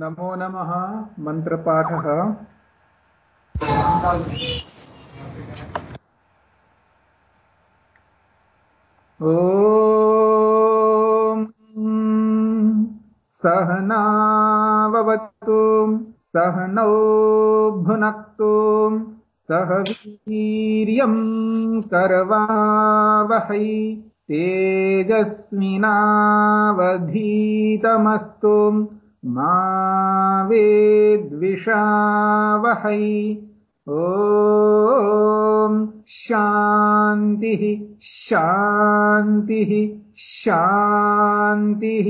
नमो नमः मन्त्रपाठः ॐ सहनावतु सहनौ भुनक्तु सह वीर्यम् करवावहै तेजस्विनावधीतमस्तु। मा वेद्विषावहै। ॐ शान्तिः शान्तिः शान्तिः।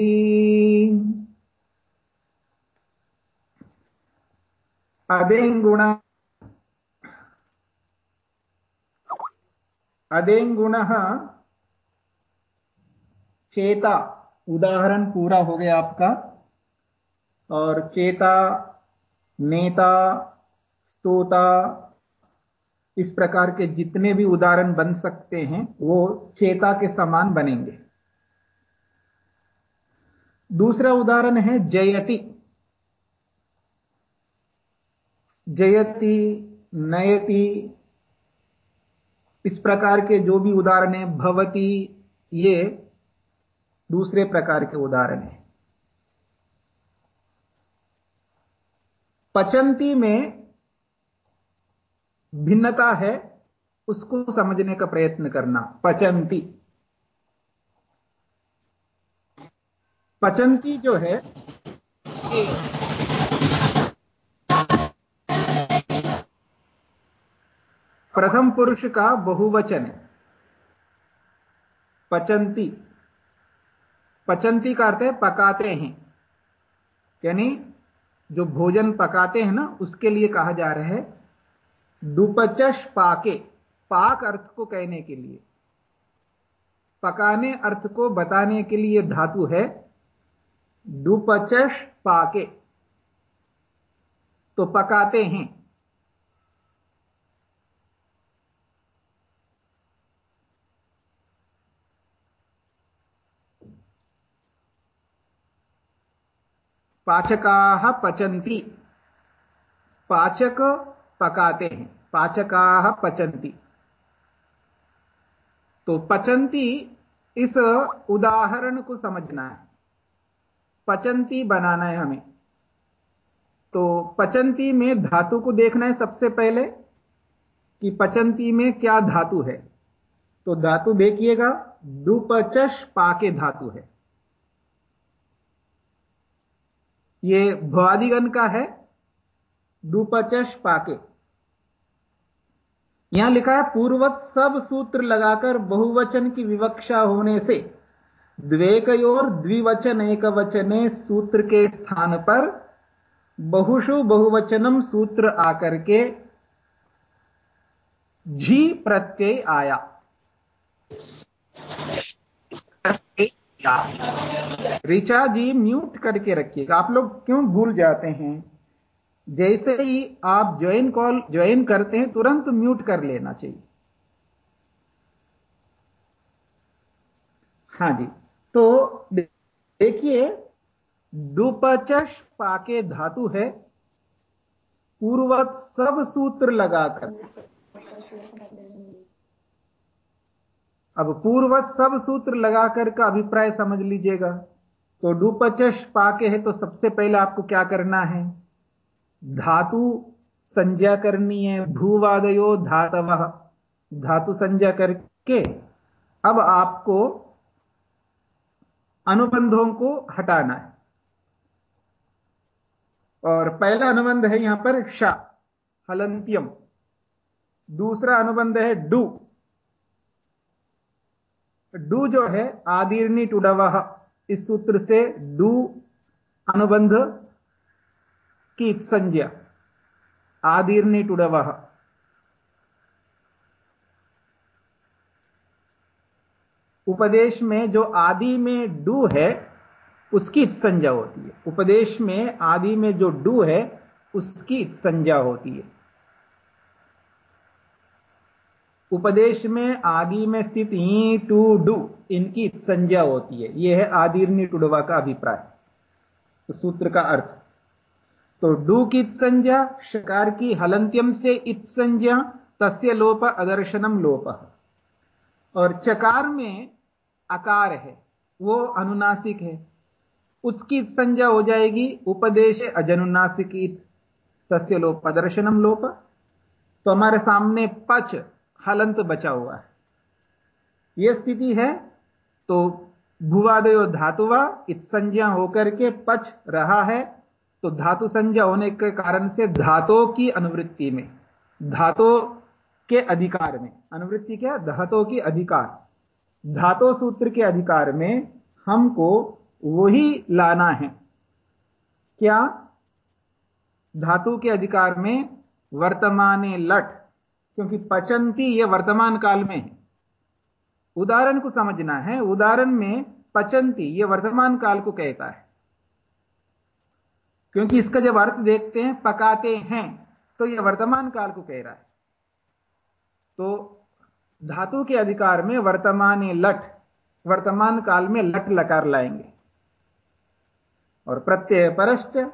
अदेङ्गुण अदेङ्गुणः चेता। उदाहरण पूरा हो गया आपका। और चेता, नेता, स्तोता, इस प्रकार के जितने भी उदाहरण बन सकते हैं, वो चेता के समान बनेंगे। दूसरा उदाहरण है जयति। जयति, नयति, इस प्रकार के जो भी उदाहरण है, भवती, ये दूसरे प्रकार के उदाहरण हैं। पचंती में भिन्नता है, उसको समझने का प्रयत्न करना। पचंती। पचंती जो है, प्रथम पुरुष का बहुवचन। है पचंती। पचंती का अर्थ है पकाते हैं। यानी जो भोजन पकाते हैं ना, उसके लिए कहा जा रहा है दुपचश पाके, पाक अर्थ को कहने के लिए। पकाने अर्थ को बताने के लिए धातु है डुपचश पाके। तो पकाते हैं। पाचका पचंती पाचक पकाते हैं। पाचका पचंती तो पचंती इस उदाहरण को समझना है। पचंती बनाना है हमें। तो पचंती में धातु को देखना है सबसे पहले कि पचंती में क्या धातु है। तो धातु देखिएगा दुपचश पाके धातु है। ये भवादिगण का है दुपचश पाके। यहाँ लिखा है, पूर्वत सब सूत्र लगाकर बहुवचन की विवक्षा होने से, द्वेकयोर द्विवचन एक वचने सूत्र के स्थान पर बहुशु बहुवचनम सूत्र आकर के झी प्रत्यय आया। रिचा जी म्यूट करके रखिएगा। आप लोग क्यों भूल जाते हैं? जैसे ही आप ज्वाइन कॉल ज्वाइन करते हैं, तुरंत म्यूट कर लेना चाहिए। हाँ जी तो देखिए दुपचश पाके धातु है, पूर्वत सब सूत्र लगाकर। अब पूर्वत सब सूत्र लगाकर का अभिप्राय समझ लीजिएगा। तो डुपचश पाके है तो सबसे पहले आपको क्या करना है? धातु संज्ञा करनी है, भूवादयो धातव। धातु संज्ञा करके अब आपको अनुबंधों को हटाना है। और पहला अनुबंध है यहाँ पर श, हलंत्यम। दूसरा अनुबंध है डू। डू जो है आदिर्नी टुडवह इस सूत्र से डू अनुबंध की संज्ञा। आदिर्नि टुडवह उपदेश में जो आदि में डू है, उसकी संज्ञा होती है। उपदेश में आदि में जो डू है, उसकी संज्ञा होती है। उपदेश में आदि में स्थित ही टू डू, इनकी संज्ञा होती है। यह है आदिर्नि टुडवा का अभिप्राय। तो सूत्र का अर्थ तो डू की संज्ञा, शकार की हलंत्यम से इत संज्ञा, तस्य लोप अदर्शनम लोप। और चकार में आकार है, वो अनुनासिक है। उसकी संज्ञा हो जाएगी उपदेश अजनुनासिक तस्य लोप प्रदर्शनम लोप। तो हमारे सामने पच हलंत बचा हुआ है। यह स्थिति है तो भुवादयो धातुवा इत संज्ञा होकर के पच रहा है तो धातु संज्ञा होने के कारण से धातु की अनुवृत्ति में, धातु के अधिकार में, अनुवृत्ति क्या? धातु की अधिकार। धातु सूत्र के अधिकार में हमको वही लाना है। क्या? धातु के अधिकार में वर्तमान लट क्योंकि पचंती यह वर्तमान काल में है। उदाहरण को समझना है। उदाहरण में पचंती यह वर्तमान काल को कहता है। क्योंकि इसका जब अर्थ देखते हैं, पकाते हैं तो यह वर्तमान काल को कह रहा है। तो धातु के अधिकार में वर्तमान लट, वर्तमान काल में लट लकार लाएँगे। और प्रत्यय परस्ट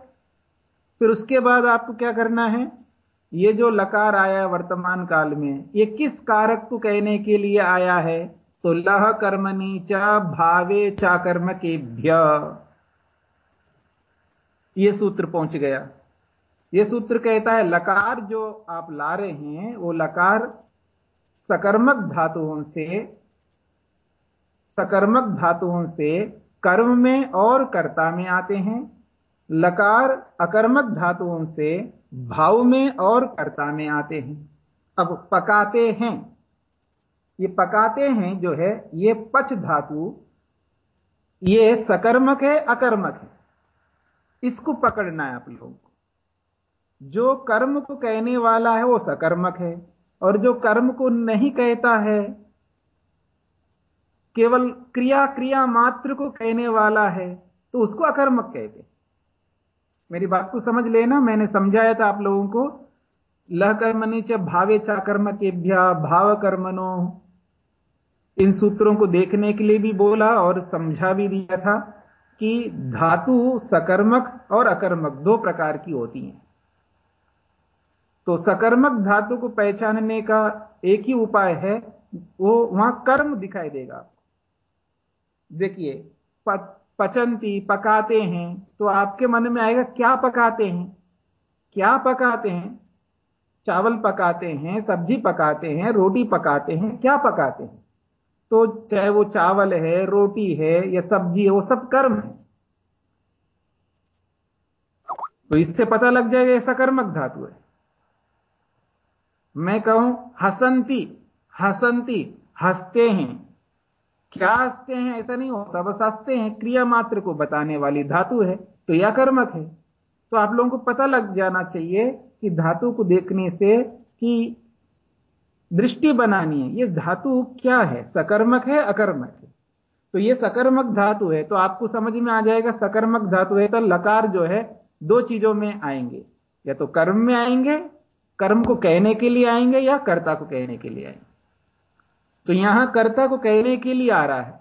फिर उसके बाद आपको क्या करना है? ये जो लकार आया वर्तमान काल में, ये किस कारक को कहने के लिए आया है? तो लह कर्मनी च भावे चा कर्म के ये सूत्र पहुँच गया। ये सूत्र कहता है, लकार जो आप ला रहे हैं, वो लकार सकर्मक धातुओं से, सकर्मक धातुओं से कर्म में और कर्ता में आते हैं। लकार अकर्मक धातुओं से भाव में और कर्ता में आते हैं। अब पकाते हैं। ये पकाते हैं जो है, ये पच धातु, ये सकर्मक है, अकर्मक है। इसको पकड़ना है आप लोगों को। जो कर्म को कहने वाला है वो सकर्मक है, और जो कर्म को नहीं कहता है, केवल क्रिया क्रिया मात्र को कहने वाला है तो उसको अकर्मक कहते मेरी बात को समझ लेना, मैंने समझाया था आप लोगों को। लह कर्मनि च भावे चाकर्म के भाव कर्मनो इन सूत्रों को देखने के लिए भी बोला और समझा भी दिया था कि धातु सकर्मक और अकर्मक दो प्रकार की होती हैं। तो सकर्मक धातु को पहचानने का एक ही उपाय है, वो वहाँ कर्म दिखाई देगा। देखिए पचंती, पकाते हैं तो आपके मन में आएगा, क्या पकाते हैं? क्या पकाते हैं? चावल पकाते हैं, सब्ज़ी पकाते हैं, रोटी पकाते हैं, क्या पकाते हैं? तो चाहे वो चावल है, रोटी है, या सब्ज़ी है, वो सब कर्म है। तो इससे पता लग जाएगा ऐसा कर्मक धातु है। मैं कहूँ, हसंती हसंती, हँसते हैं। क्या हँसते हैं? ऐसा नहीं होता। बस हँसते हैं। क्रिया मात्र को बताने वाली धातु है तो यह कर्मक है। तो आप लोगों को पता लग जाना चाहिए कि धातु को देखने से कि दृष्टि बनानी है। ये धातु क्या है? सकर्मक है, अकर्मक है। तो ये सकर्मक धातु है तो आपको समझ में आ जाएगा, सकर्मक धातु है तो लकार जो है, दो चीज़ों में आएँगे। या तो कर्म में आएँगे, कर्म को कहने के लिए आएँगे, या कर्ता को कहने के लिए आएँगे। तो यहाँ कर्ता को कहने के लिए आ रहा है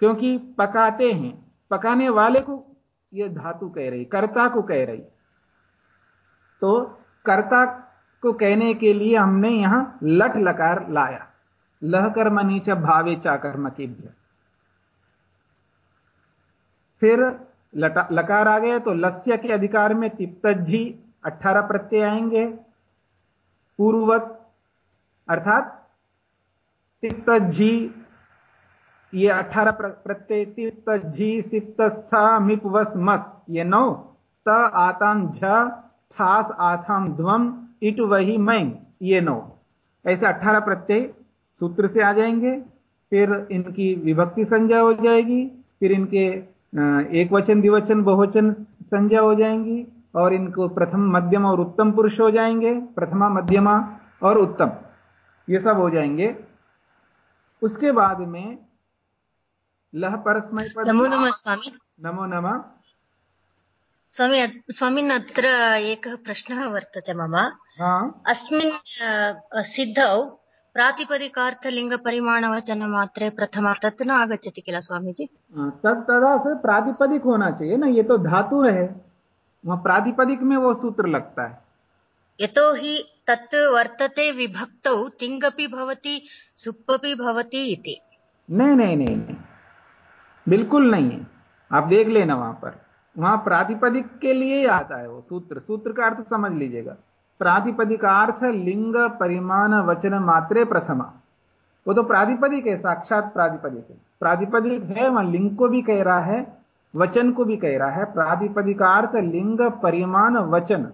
क्योंकि पकाते हैं। पकाने वाले को यह धातु कह रही कर्ता को कह रही। तो कर्ता को कहने के लिए हमने यहाँ लट लकार लाया। लह कर्म नीच भावे चाकर्म के फिर लटा, लकार आ गया तो लस्य के अधिकार में तिप्तजी अठारह प्रत्यय आएँगे। पूर्ववत अर्थात तिप्त जी ये अठारह प्रत्यय तिप्त जी सिप्तस्था मिप वस मस ये नौ, त आताम झ, थास आथाम ध्वम इट वही मैंग ये नौ। ऐसे अठारह प्रत्यय सूत्र से आ जाएँगे, फिर इनकी विभक्ति संज्ञा हो जाएगी, फिर इनके एक वचन द्विवचन, बहुवचन संज्ञा हो जाएँगी, और इनको प्रथम, मध्यम और उत्तम पुरुष हो जाएँगे, प्रथमा, मध्यमा और उत्तम। ये सब हो जाएँगे। उसके बाद में लह परस्मय पद नमो नमः स्वामी। नमो नमः। स्वामी स्वामिन् अत्र एकः प्रश्नः वर्तते मम। अस्मिन् सिद्धौ प्रातिपदिकार्थलिङ्गपरिमाणवचनमात्रे प्रथमा तत् न आगच्छति किल स्वामीजी? तत् तदा से प्रातिपदिक होना चाहिए ना ये तो धातु है। वहाँ प्रातिपदिक में वो सूत्र लगता है। यतो ही तत् वर्तते विभक्तौ, तिङ्गपि भवति, सुप्पपि भवति इति। नहीं नहीं नहीं नहीं। बिल्कुल नहीं है। आप देख लेना वहाँ पर। वहाँ प्रातिपदिक के लिए आता है वो सूत्र। सूत्र का अर्थ समझ लीजिएगा। प्रातिपदिकार्थ लिंग, परिमाण, वचन, मात्रे, प्रथमा। वो तो प्रातिपदिक है, साक्षात प्रातिपदिक है। प्रातिपदिक है, वहाँ लिंग को भी कह रहा है, वचन को भी कह रहा है। प्रातिपदिकार्थ लिंग, परिमाण, वचन।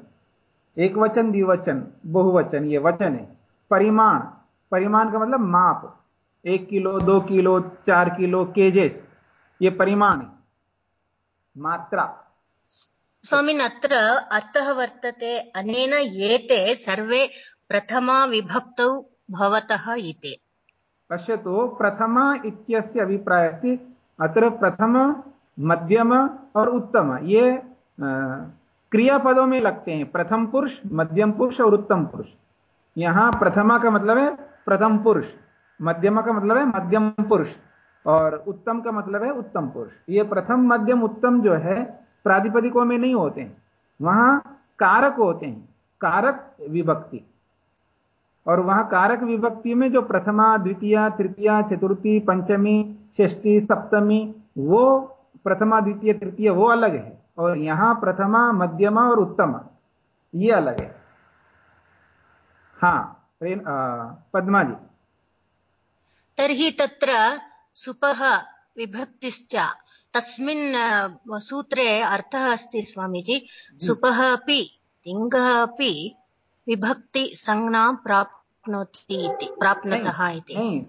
एक वचन द्विवचन बहुवचन ये वचन है। परिमाण परिमाण का मतलब माप। एक किलो दो किलो चार किलो केजेस ये परिमाण है। मात्रा। स्वामिन् अत्र अर्थः वर्तते अनेन एते सर्वे प्रथमा विभक्तौ भवतः इति। पश्यतु प्रथमा इत्यस्य अभिप्राय अस्ति। अत्र प्रथम मध्यम और उत्तम। ये क्रियापदों में लगते हैं। प्रथम पुरुष, मध्यम पुरुष और उत्तम पुरुष। यहाँ प्रथमा का मतलब है प्रथम पुरुष, मध्यमा का मतलब है मध्यम पुरुष और उत्तम का मतलब है उत्तम पुरुष। ये प्रथम, मध्यम, उत्तम जो है प्रातिपदिकों में नहीं होते हैं। वहाँ कारक होते हैं, कारक विभक्ति। और वहाँ कारक विभक्ति में जो प्रथमा, द्वितीय, तृतीय, चतुर्थी, पंचमी, षष्ठी, सप्तमी, वो प्रथमा, द्वितीय, तृतीय, वो अलग है। और यहाँ प्रथमा मध्यमा और उत्तमा। ये अलग है। हाँ पद्मा जी। तर्हि तत्र सुपः विभक्तिश्च। तस्मिन् सूत्रे अर्थः अस्ति स्वामीजी। सुपः अपि तिङ्गः अपि विभक्ति संज्ञां प्राप्नोति इति प्राप्नतः इति।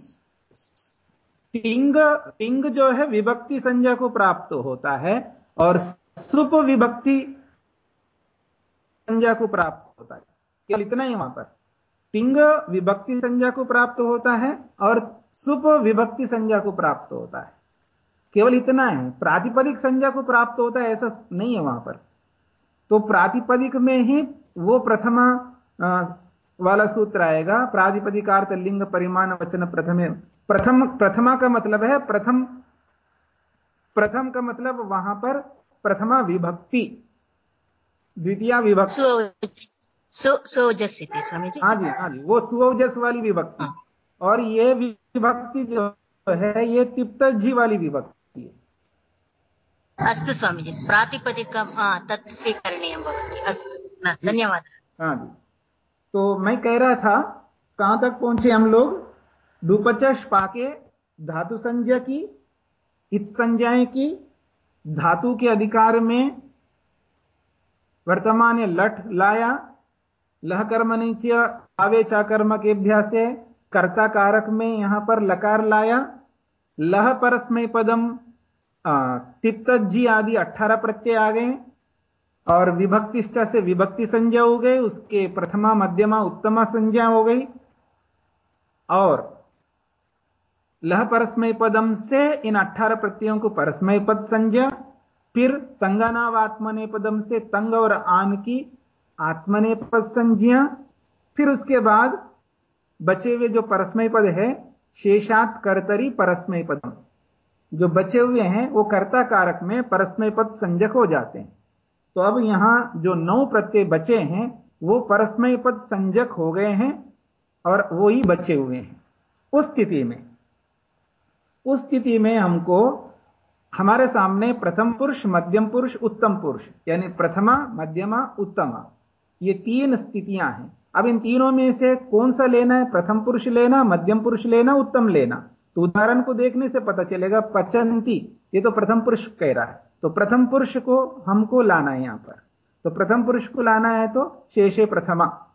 तिंग तिंग जो है विभक्ति संज्ञा को प्राप्त होता है और सुप विभक्ति संज्ञा को प्राप्त होता है। केवल इतना ही वहाँ पर। पिंग विभक्ति संज्ञा को प्राप्त होता है और सुप विभक्ति संज्ञा को प्राप्त होता है। केवल इतना है। प्रातिपदिक संज्ञा को प्राप्त होता है ऐसा नहीं है वहाँ पर। तो प्रातिपदिक में ही वो प्रथमा वाला सूत्र आएगा। प्रातिपदिकार्थ लिंग परिमाण वचन प्रथम प्रथम, प्रथमा का मतलब है प्रथम प्रथम का मतलब वहाँ पर प्रथमा विभक्ति द्वितीय विभक्ति। सोजस स्वामी जी हाँ जी हाँ जी वो सुजस वाली विभक्ति। और ये विभक्ति जो है ये तिप्तजी वाली विभक्ति है। अस्तु स्वामी जी प्रातिपदिकं तत् स्वीकरणीयं भवति। अस्तु धन्यवादः। हाँ जी। तो मैं कह रहा था कहाँ तक पहुँचे हम लोग? डुपचश पाके धातु संज्ञा की इत संज्ञाएँ की धातु के अधिकार में वर्तमान लठ लाया, लह कर्म नीचे, आवे चाकर्म के अभ्यास, कर्ता कारक में यहाँ पर लकार लाया, लह परस्मय पदम तिप्तजी आदि अठारह प्रत्यय आ गए, और विभक्तिष्ठा से विभक्ति संज्ञा हो गई, उसके प्रथमा, मध्यमा, उत्तमा संज्ञा हो गई, और लह परस्मय पदम से इन अठारह प्रत्ययों को परस्मय पद संज्ञा, फिर तंगानावात्मने पदम से तंग और आन की आत्मने पद संज्ञा, फिर उसके बाद बचे हुए जो परस्मय पद है, शेषात कर्तरी परस्मय पदम जो बचे हुए हैं, वो कर्ता कारक में परस्मय पद संजक हो जाते हैं। तो अब यहाँ जो नौ प्रत्यय बचे हैं, वो परस्मय पद संजक हो गए हैं और वो ही बचे हुए हैं। उस स्थिति में उस स्थिति में हमको हमारे सामने प्रथम पुरुष, मध्यम पुरुष, उत्तम पुरुष, यानी प्रथमा, मध्यमा, उत्तमा, ये तीन स्थितियाँ हैं। अब इन तीनों में से कौन सा लेना है? प्रथम पुरुष लेना, मध्यम पुरुष लेना, उत्तम लेना। तो उदाहरण को देखने से पता चलेगा, पचंती, ये तो प्रथम पुरुष कह रहा है। तो प्रथम पुरुष को हमको लाना है यहाँ पर। तो प्रथम पुरुष को लाना है तो शेषे प्रथमा।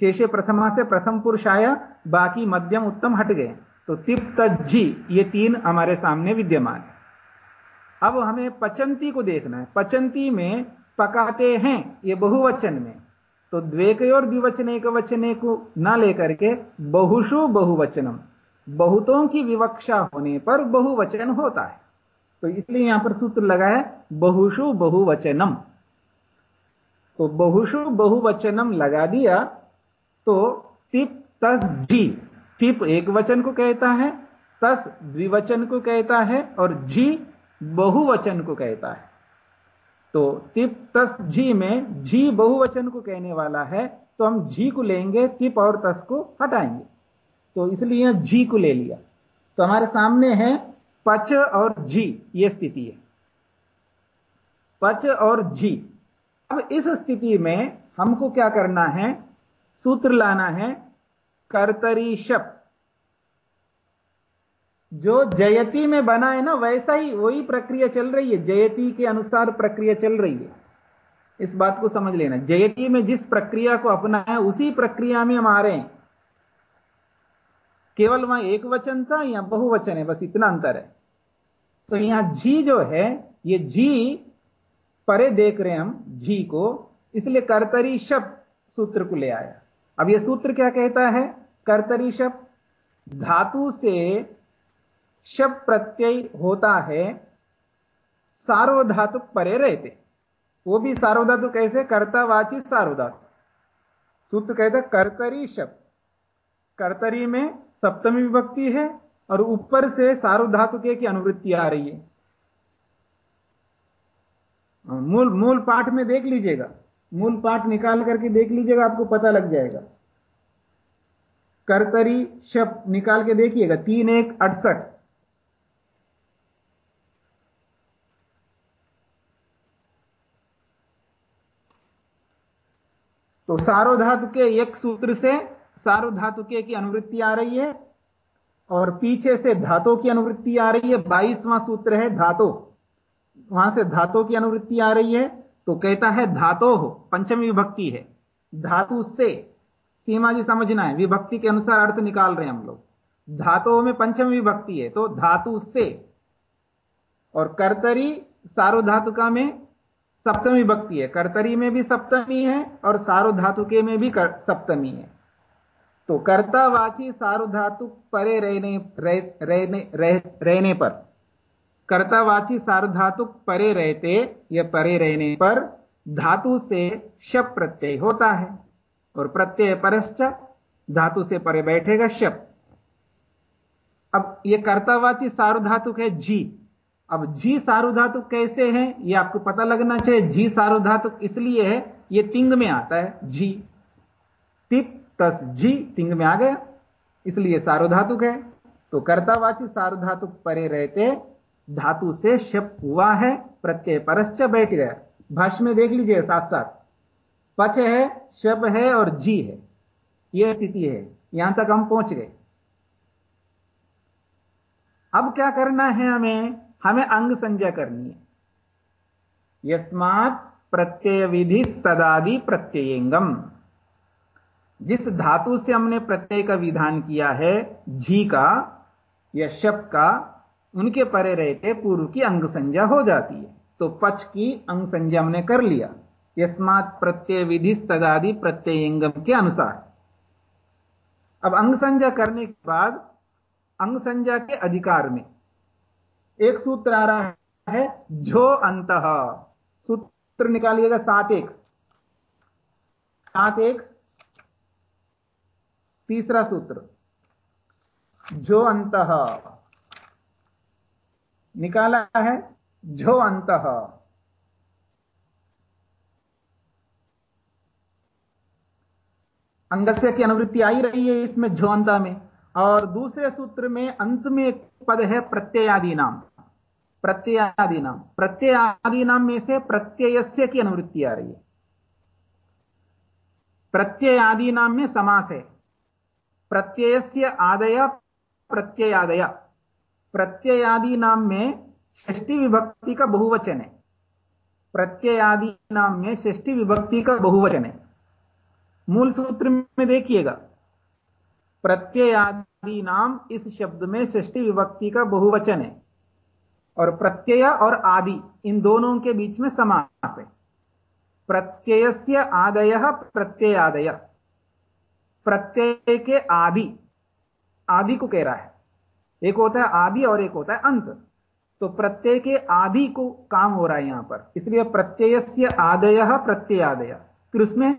शेषे प्रथमा से प्रथम पुरुष आया, बाकी मध्यम, उत्तम हट गए। तो तिप तज्जी ये तीन हमारे सामने विद्यमान है। अब हमें पचंती को देखना है। पचंती में पकाते हैं, ये बहुवचन में। तो द्वेक और द्विवचन एक वचने को ना लेकर के बहुशु बहुवचनम। बहुतों की विवक्षा होने पर बहुवचन होता है। तो इसलिए यहाँ पर सूत्र लगा है बहुशु बहुवचनम। तो बहुशु बहुवचनम लगा दिया तो तिप तस जी तिप एक वचन को कहता है, तस द्विवचन को कहता है और झी बहुवचन को कहता है। तो तिप तस झी में झी बहुवचन को कहने वाला है तो हम झी को लेंगे, तिप और तस को हटाएँगे। तो इसलिए झी को ले लिया। तो हमारे सामने है पच और झी यह स्थिति है। पच और झी। अब इस स्थिति में हमको क्या करना है? सूत्र लाना है, कर्तरी शब्द जो जयती में बना है ना, वैसा ही वही प्रक्रिया चल रही है। जयती के अनुसार प्रक्रिया चल रही है। इस बात को समझ लेना। जयती में जिस प्रक्रिया को अपना है उसी प्रक्रिया में हम आ रहे हैं। केवल वहाँ एक वचन था या बहुवचन है, बस इतना अंतर है। तो यहाँ जी जो है, ये जी परे देख रहे हैं हम, जी को, इसलिए कर्तरी शब्द सूत्र को ले आया। अब यह सूत्र क्या कहता है? कर्तरी शब्द, धातु से शब प्रत्यय होता है सार्वधातुक परे रहते। वो भी सार्वधातु कैसे? कर्तावाची सार्वधातु। सूत्र कहते कर्तरी शब्द कर्तरी में सप्तमी विभक्ति है और ऊपर से सार्वधातुके की अनुवृत्ति आ रही है। मूल मूल पाठ में देख लीजिएगा। मूल पाठ निकाल करके देख लीजिएगा, आपको पता लग जाएगा। कर्तरी शब्द निकाल के देखिएगा, तीन एक अड़सठ। तो सारोधातु के एक सूत्र से सारोधातुके की अनुवृत्ति आ रही है और पीछे से धातु की अनुवृत्ति आ रही है। बाईसवां सूत्र है धातु। वहाँ से धातु की अनुवृत्ति आ रही है। तो कहता है धातो हो, पंचमी विभक्ति है। धातु से, सीमा जी समझना है, विभक्ति के अनुसार अर्थ निकाल रहे हैं हम लोग। धातु में पंचमी विभक्ति है तो धातु से और कर्तरी सारोधातुका में सप्तमी भक्ति है। कर्तरी में भी सप्तमी है और सारुधातुके में भी सप्तमी है। तो कर्तावाची सारुधातु परे रहने रहने रह, रहने पर। कर्तावाची सारुधातु परे रहते या परे रहने पर धातु से शप प्रत्यय होता है और प्रत्यय परश्च धातु से परे बैठेगा शप। अब यह कर्तावाची सारुधातुक है जी। अब जी सारुधातु कैसे हैं, ये आपको पता लगना चाहिए। जी सारुधातु इसलिए है, ये तिंग में आता है जी तिप तस जी तिंग में आ गया। इसलिए सारुधातुक है। तो कर्तावाची सारुधातु परे रहते, धातु से शप हुआ है, प्रत्यय परश्च बैठ गया। भाष्य में देख लीजिए साथ साथ पच है शब है और जी है। यह स्थिति है। यहाँ तक हम पहुँच गए। अब क्या करना है हमें? हमें अंग संज्ञा करनी है। यस्मात प्रत्यय विधि तदादि प्रत्ययंगम। जिस धातु से हमने प्रत्यय का विधान किया है, झी का या शप का, उनके परे रहते पूर्व की अंग संज्ञा हो जाती है। तो पच की अंग संज्ञा हमने कर लिया। यस्मात प्रत्यय विधि तदादि प्रत्ययंगम के अनुसार। अब अंग संज्ञा करने के बाद, अंग संज्ञा के अधिकार में एक सूत्र आ रहा है जो अंत। सूत्र निकालिएगा सात एक। सात एक, तीसरा सूत्र। जो अंत। निकाला है जो अंत। अंगस्य की अनुवृत्ति आई रही है इसमें जो अंत में। और दूसरे सूत्र में अंत में एक पद है प्रत्ययादि नाम प्रत्ययादि नाम प्रत्ययादि नाम में से प्रत्ययस्य की अनुवृत्ति आ रही है। प्रत्ययादि नाम में समास है। प्रत्ययस्य आदय, प्रत्ययादय। प्रत्ययादि नाम में षष्टि विभक्ति का बहुवचन है। प्रत्ययादि नाम में षष्टि विभक्ति का बहुवचन है। मूल सूत्र में देखिएगा। प्रत्ययादि नाम इस शब्द में सृष्टि विभक्ति का बहुवचन है। और प्रत्यय और आदि, इन दोनों के बीच में समास है। प्रत्ययस्य आदय प्रत्ययादय। प्रत्यय के आदि आदि को कह रहा है। एक होता है आदि और एक होता है अंत। तो प्रत्यय के आदि को काम हो रहा है यहाँ पर। इसलिए प्रत्यय से आदय प्रत्ययादय। फिर उसमें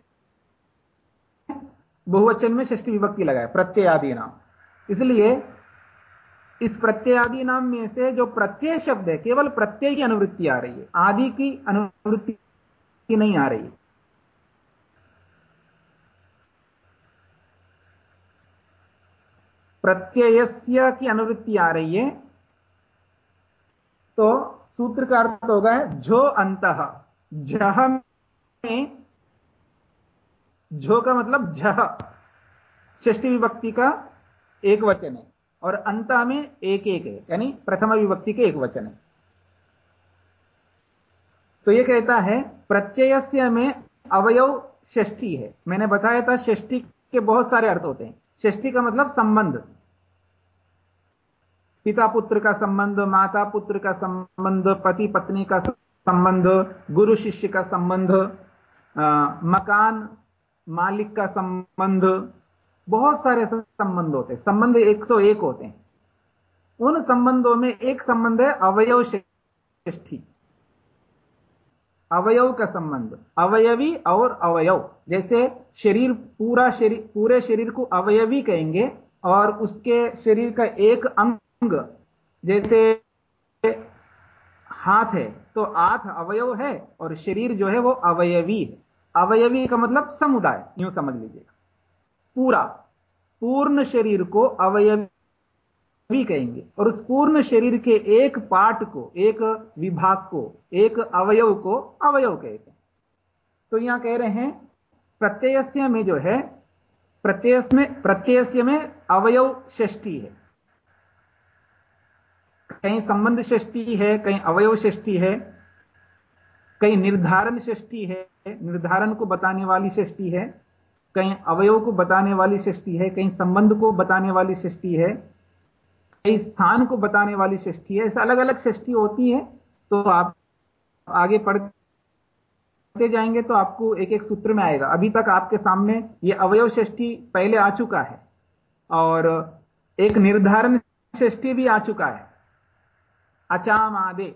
बहुवचन में षष्टि विभक्ति लगाए प्रत्यय आदि नाम। इसलिए इस प्रत्ययादि नाम में से जो प्रत्यय शब्द है, केवल प्रत्यय की अनुवृत्ति आ रही है, आदि की अनुवृत्ति नहीं आ रही प्रत्ययस्य की अनुवृत्ति आ रही है तो सूत्र का अर्थ होगा जो अंत, जह में झो का मतलब षष्ठी विभक्ति का एक वचन है और अंता में एक एक है, यानी प्रथम विभक्ति के एक वचन है। तो यह कहता है, प्रत्ययस्य में अवयव षष्ठी है। मैंने बताया था षष्ठी के बहुत सारे अर्थ होते हैं। षष्ठी का मतलब संबंध। पिता पुत्र का संबंध, माता पुत्र का संबंध, पति पत्नी का संबंध, गुरु शिष्य का संबंध मकान मालिक का संबंध, बहुत सारे संबंध होते हैं। संबंध 101 होते हैं। उन संबंधों में एक संबंध है, अवयव श्रेष्ठी। अवयव का संबंध, अवयवी और अवयव। जैसे शरीर, पूरा शरीर, पूरे शरीर को अवयवी कहेंगे, और उसके शरीर का एक अंग, जैसे हाथ है तो हाथ अवयव है, और शरीर जो है वो अवयवी है। अवयवी का मतलब समुदाय, यूँ समझ लीजिएगा। पूरा, पूर्ण शरीर को अवयवी कहेंगे। और उस पूर्ण शरीर के एक पार्ट को, एक विभाग को, एक अवयव को अवयव कहते हैं। तो यहाँ कह रहे हैं, प्रत्ययस्य में जो है प्रत्यय में, प्रत्ययस्य में अवयव षष्टि है। कहीं संबंध षष्टि है, कहीं अवयव षष्टि है कहीं निर्धारण सृष्टि है, निर्धारण को बताने वाली सृष्टि है, कहीं अवयव को बताने वाली सृष्टि है, कहीं संबंध को बताने वाली सृष्टि है, कहीं स्थान को बताने वाली सृष्टि है, ऐसे अलग अलग सृष्टि होती है तो आप आगे पढ़ते जाएँगे तो आपको एक एक सूत्र में आएगा। अभी तक आपके सामने ये अवयव सृष्टि पहले आ चुका है और एक निर्धारण सृष्टि भी आ चुका है। अचाम आदे।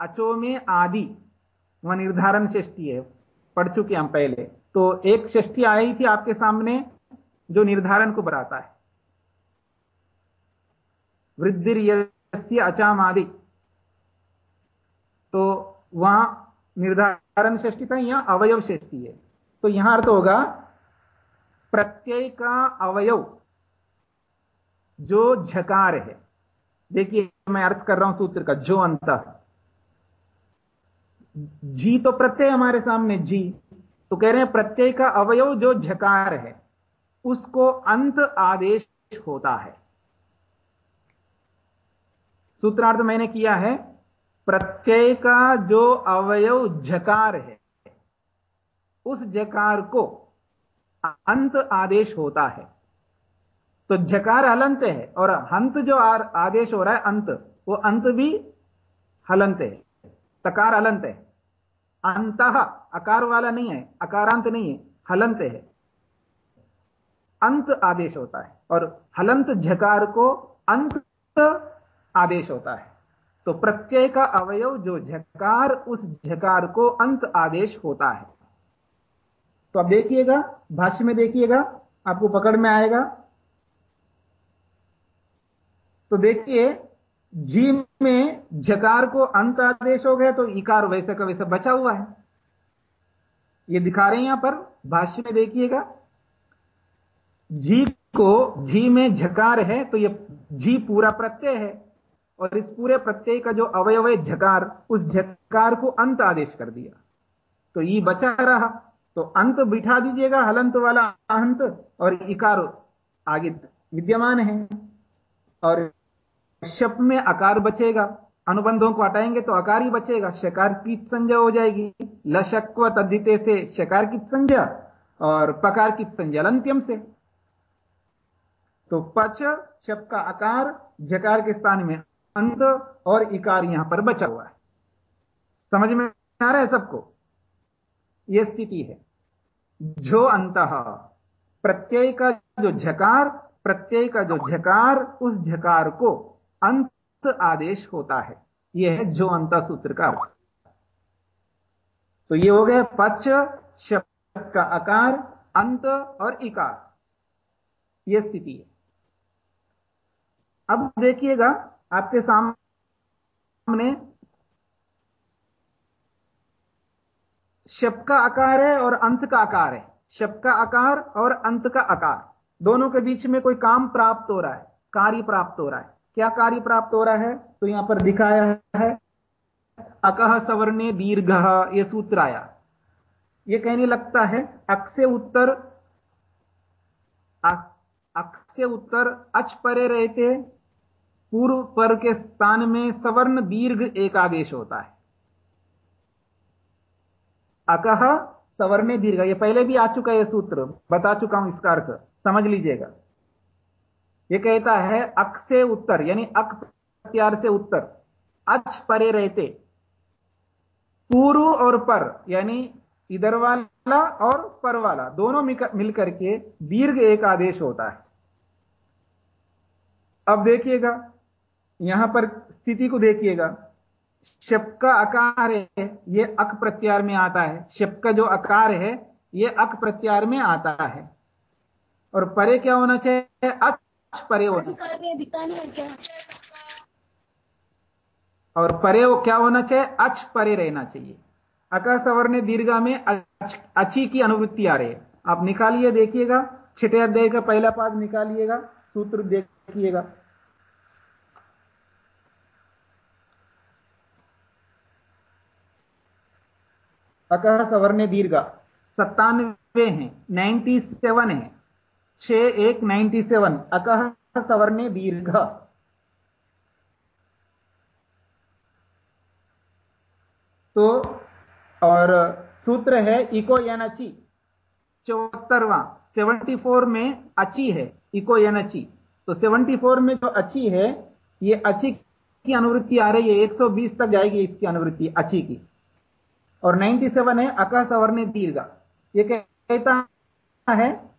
अचो में आदि, वह निर्धारण षष्टि है, पढ़ चुके हम पहले। तो एक षष्टि आई थी आपके सामने, जो निर्धारण को बताता है। वृद्धि अचाम आदि तो वहाँ निर्धारण षष्टि था, यहाँ अवयव षष्टि है। तो यहाँ अर्थ होगा प्रत्यय का अवयव जो झकार है। देखिए, मैं अर्थ कर रहा हूँ सूत्र का, जो अंत जी तो प्रत्यय हमारे सामने, जी। तो कह रहे हैं, प्रत्यय का अवयव जो झकार है, उसको अंत आदेश होता है। सूत्रार्थ मैंने किया है, प्रत्यय का जो अवयव झकार है, उस झकार को अंत आदेश होता है। तो झकार हलंत है, और हंत जो आदेश हो रहा है, अंत, वो अंत भी हलंत है। तकार अलंत है। अंत अकार वाला नहीं है, अकारांत नहीं है, हलंत है। अंत आदेश होता है और हलंत झकार को अंत आदेश होता है। तो प्रत्यय का अवयव जो झकार, उस झकार को अंत आदेश होता है। तो अब देखिएगा, भाष्य में देखिएगा, आपको पकड़ में आएगा। तो देखिए जी में झकार को अंत आदेश हो गया तो इकार वैसे का वैसे बचा हुआ है। ये दिखा रहे हैं यहाँ पर, भाष्य में देखिएगा। जी को, जी में झकार है तो ये जी पूरा प्रत्यय है, और इस पूरे प्रत्यय का जो अवयव है झकार उस झकार को अंत आदेश कर दिया। तो ये बचा रहा तो अंत बिठा दीजिएगा, हलंत वाला अंत और इकार आगे विद्यमान है। और शप में आकार बचेगा, अनुबंधों को हटाएँगे तो आकार ही बचेगा, शकार की संज्ञा हो जाएगी। लशक्व तद्धिते से शकार की संज्ञा और पकार की संज्ञा अंत्यम से। तो पच शप का आकार जकार के स्थान में, अंत और इकार यहाँ पर बचा हुआ है। समझ में आ रहा है सबको? यह स्थिति है। जो अंत, प्रत्यय का जो झकार, प्रत्यय का जो झकार, उस झकार को अंत आदेश होता है। यह है जो अंत सूत्र का तो यह हो गया पच, शब्द का आकार, अंत और इकार। यह स्थिति है। अब देखिएगा, आपके सामने शब का आकार है और अंत का आकार है। शब का आकार और अंत का आकार। दोनों के बीच में कोई काम प्राप्त हो रहा है, कार्य प्राप्त हो रहा है। क्या कार्य प्राप्त हो रहा है? तो यहाँ पर दिखाया है, अकह सवर्णे दीर्घ यह सूत्र आया। यह कहने लगता है अक से उत्तर अक से उत्तर, अच परे रहते, पूर्व पर के स्थान में सवर्ण दीर्घ एक आदेश होता है। अकह सवर्ण दीर्घ, ये पहले भी आ चुका है यह सूत्र, बता चुका हूँ इसका अर्थ, समझ लीजिएगा। यह कहता है अक से उत्तर, यानी अक प्रत्यार से उत्तर। अच परे रहते। पूर्व और पर, यानी इधर वाला और पर वाला, दोनों मिलकर के दीर्घ एक आदेश होता है। अब देखिएगा, यहाँ पर स्थिति को देखिएगा। शब का आकार है यह अक प्रत्यार में आता है। शब का जो आकार है यह अक प्रत्यार में आता है। और परे क्या होना चाहिए? अच परे होना और परे वो क्या होना चाहिए? अच परे रहना चाहिए। अका सवर्ण दीर्घा में अच, अच्छी की अनुवृत्ति आ रही है। आप निकालिए देखिएगा। छठे अध्याय का पहला पाद निकालिएगा सूत्र देखिएगा। अकह सवर्ण दीर्घा। सत्तानवे है नाइन्टी सेवन है। छ एक नाइन्टी सेवन अकह सवर्ण दीर्घ। तो और सूत्र है इको एन यनची चौहत्तरवा। सेवेंटी फोर में अची है, इको यनची तो सेवेंटी फोर में जो अची है, ये अची की अनुवृत्ति आ रही है 120 तक जाएगी इसकी अनुवृत्ति, अची की। और 97 है अका सवर्ण दीर्घ। ये कहता है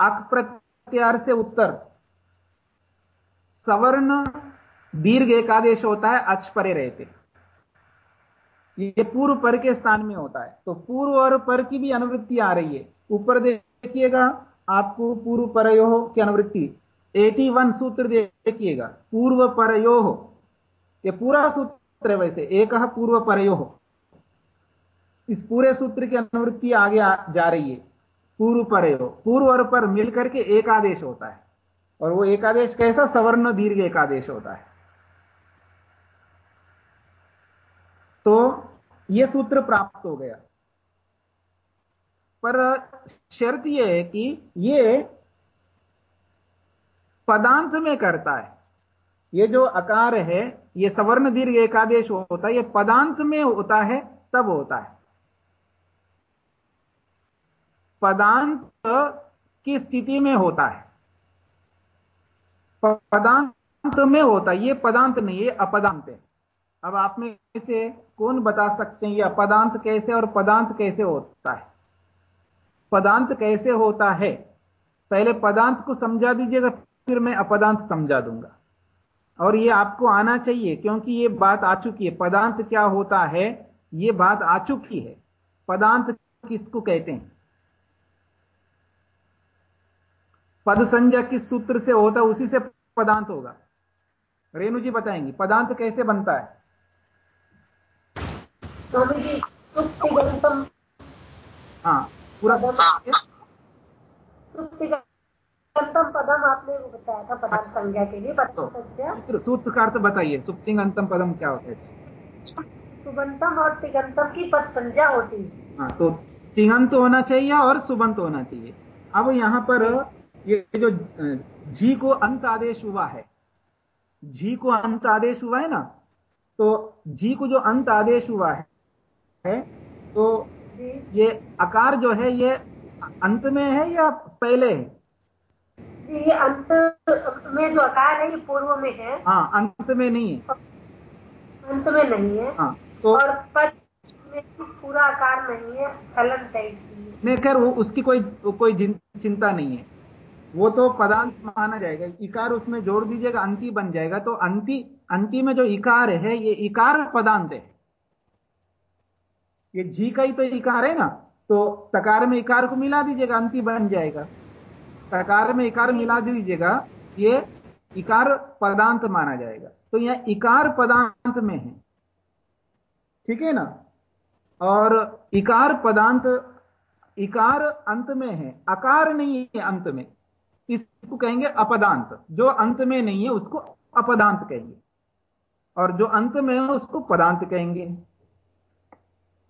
अक प्रत्यार से उत्तर। सवर्ण दीर्घ एकादेश होता है अच परे रहते। ये पूर्व पर के स्थान में होता है। तो पूर्व और पर की भी अनुवृत्ति आ रही है। ऊपर देखिएगा, आपको पूर्व परयो की अनुवृत्ति। 81 सूत्र देखिएगा। पूर्व परयो। ये पूरा सूत्र है वैसे। एक पूर्व परयो। इस पूरे सूत्र की अनुवृत्ति आगे जा रही है। पूर्व परयो पूर्व और पर मिलकर के एक आदेश होता है। और वो एकादेश कैसा? सवर्ण दीर्घ एकादेश होता है। तो यह सूत्र प्राप्त हो गया। पर शर्त यह है कि यह पदांत में करता है। यह जो आकार है यह सवर्ण दीर्घ एकादेश होता है यह पदांत में होता है, तब होता है। पदांत की स्थिति में होता है। पदांत में होता है। यह पदांत नहीं है अपदांत है। अब आप में से कौन बता सकते हैं ये अपदांत कैसे और पदांत कैसे होता है? पदांत कैसे होता है? पहले पदांत को समझा दीजिएगा, फिर मैं अपदांत समझा दूँगा। और ये आपको आना चाहिए, क्योंकि ये बात आ चुकी है। पदांत क्या होता है? ये बात आ चुकी है। पदांत किसको कहते हैं? पद संज्ञा किस सूत्र से होता है उसी से पदांत होगा। रेणु जी बताएँगी पदांत कैसे बनता है? हाँ पूरा पदम आपने बताया था पदार्थ संज्ञा के लिए सूत्र सूत्र का अर्थ बताइए सुप्तिगंतम पदम क्या होता है? सुबंतम और तिगंतम की पद संज्ञा होती है। हाँ तो तिगंत होना चाहिए और सुबंत होना चाहिए। अब यहाँ पर ये जो जी को अंत आदेश हुआ है जी को अंत आदेश हुआ है ना तो जी को जो अंत आदेश हुआ है है तो ये आकार जो है ये अंत में है या पहले है? ये अंत में जो आकार है ये पूर्व में है। हाँ अंत में नहीं है। अंत में नहीं है। हाँ तो और पद में पूरा आकार नहीं है फलन टाइप नहीं खैर वो उसकी कोई कोई चिंता नहीं है। वो तो पदांत माना जाएगा। इकार उसमें जोड़ दीजिएगा, अंति बन जाएगा। तो अंति अंति में जो इकार है, ये इकार पदांत है। ये जी का ही तो इकार है ना? तो तकार में इकार को मिला दीजिएगा, अंति बन जाएगा। तकार में इकार मिला दीजिएगा, ये इकार पदांत माना जाएगा। तो यह इकार पदांत में है। ठीक है ना? और इकार पदांत, इकार अंत में है। अकार नहीं है अंत में। इसको कहेंगे अपदांत। जो अंत में नहीं है, उसको अपदांत कहेंगे और जो अंत में है, उसको पदांत कहेंगे।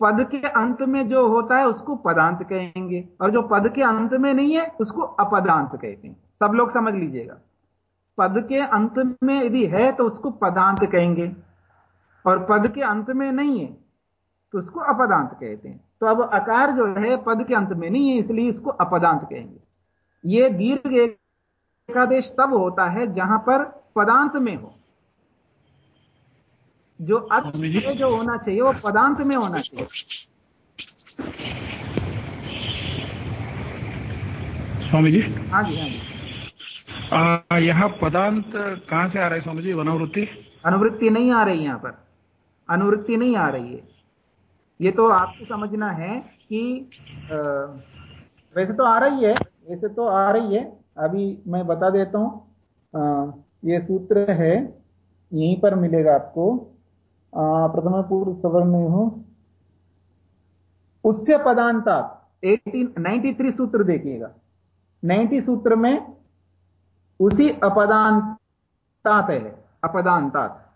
पद के अंत में जो होता है, उसको पदांत कहेंगे। और जो पद के अंत में नहीं है, उसको अपदांत कहते हैं सब लोग समझ लीजिएगा। पद के अंत में यदि है तो उसको पदांत कहेंगे। और पद के अंत में नहीं है तो उसको अपदांत कहते हैं तो अब आकार जो है, पद के अंत में नहीं है, इसलिए इसको अपदांत कहेंगे। यह दीर्घ एकादेश तब होता है जहाँ पर पदांत में हो। जो अच जो। होना चाहिए वो पदांत में होना चाहिए। स्वामी जी। हाँ जी हाँ जी। यहाँ पदांत कहाँ से आ रहा है स्वामी जी? अनुवृत्ति अनुवृत्ति नहीं आ रही यहाँ पर। अनुवृत्ति नहीं आ रही है। ये तो आपको समझना है कि आ, वैसे तो आ रही है वैसे तो आ रही है। अभी मैं बता देता हूँ। ये सूत्र है, यहीं पर मिलेगा आपको। प्रथम पूर्व सवर्ण में हो। उससे पदांता 93 सूत्र देखिएगा। 90 सूत्र में उसी अपदांतात है। अपदांतात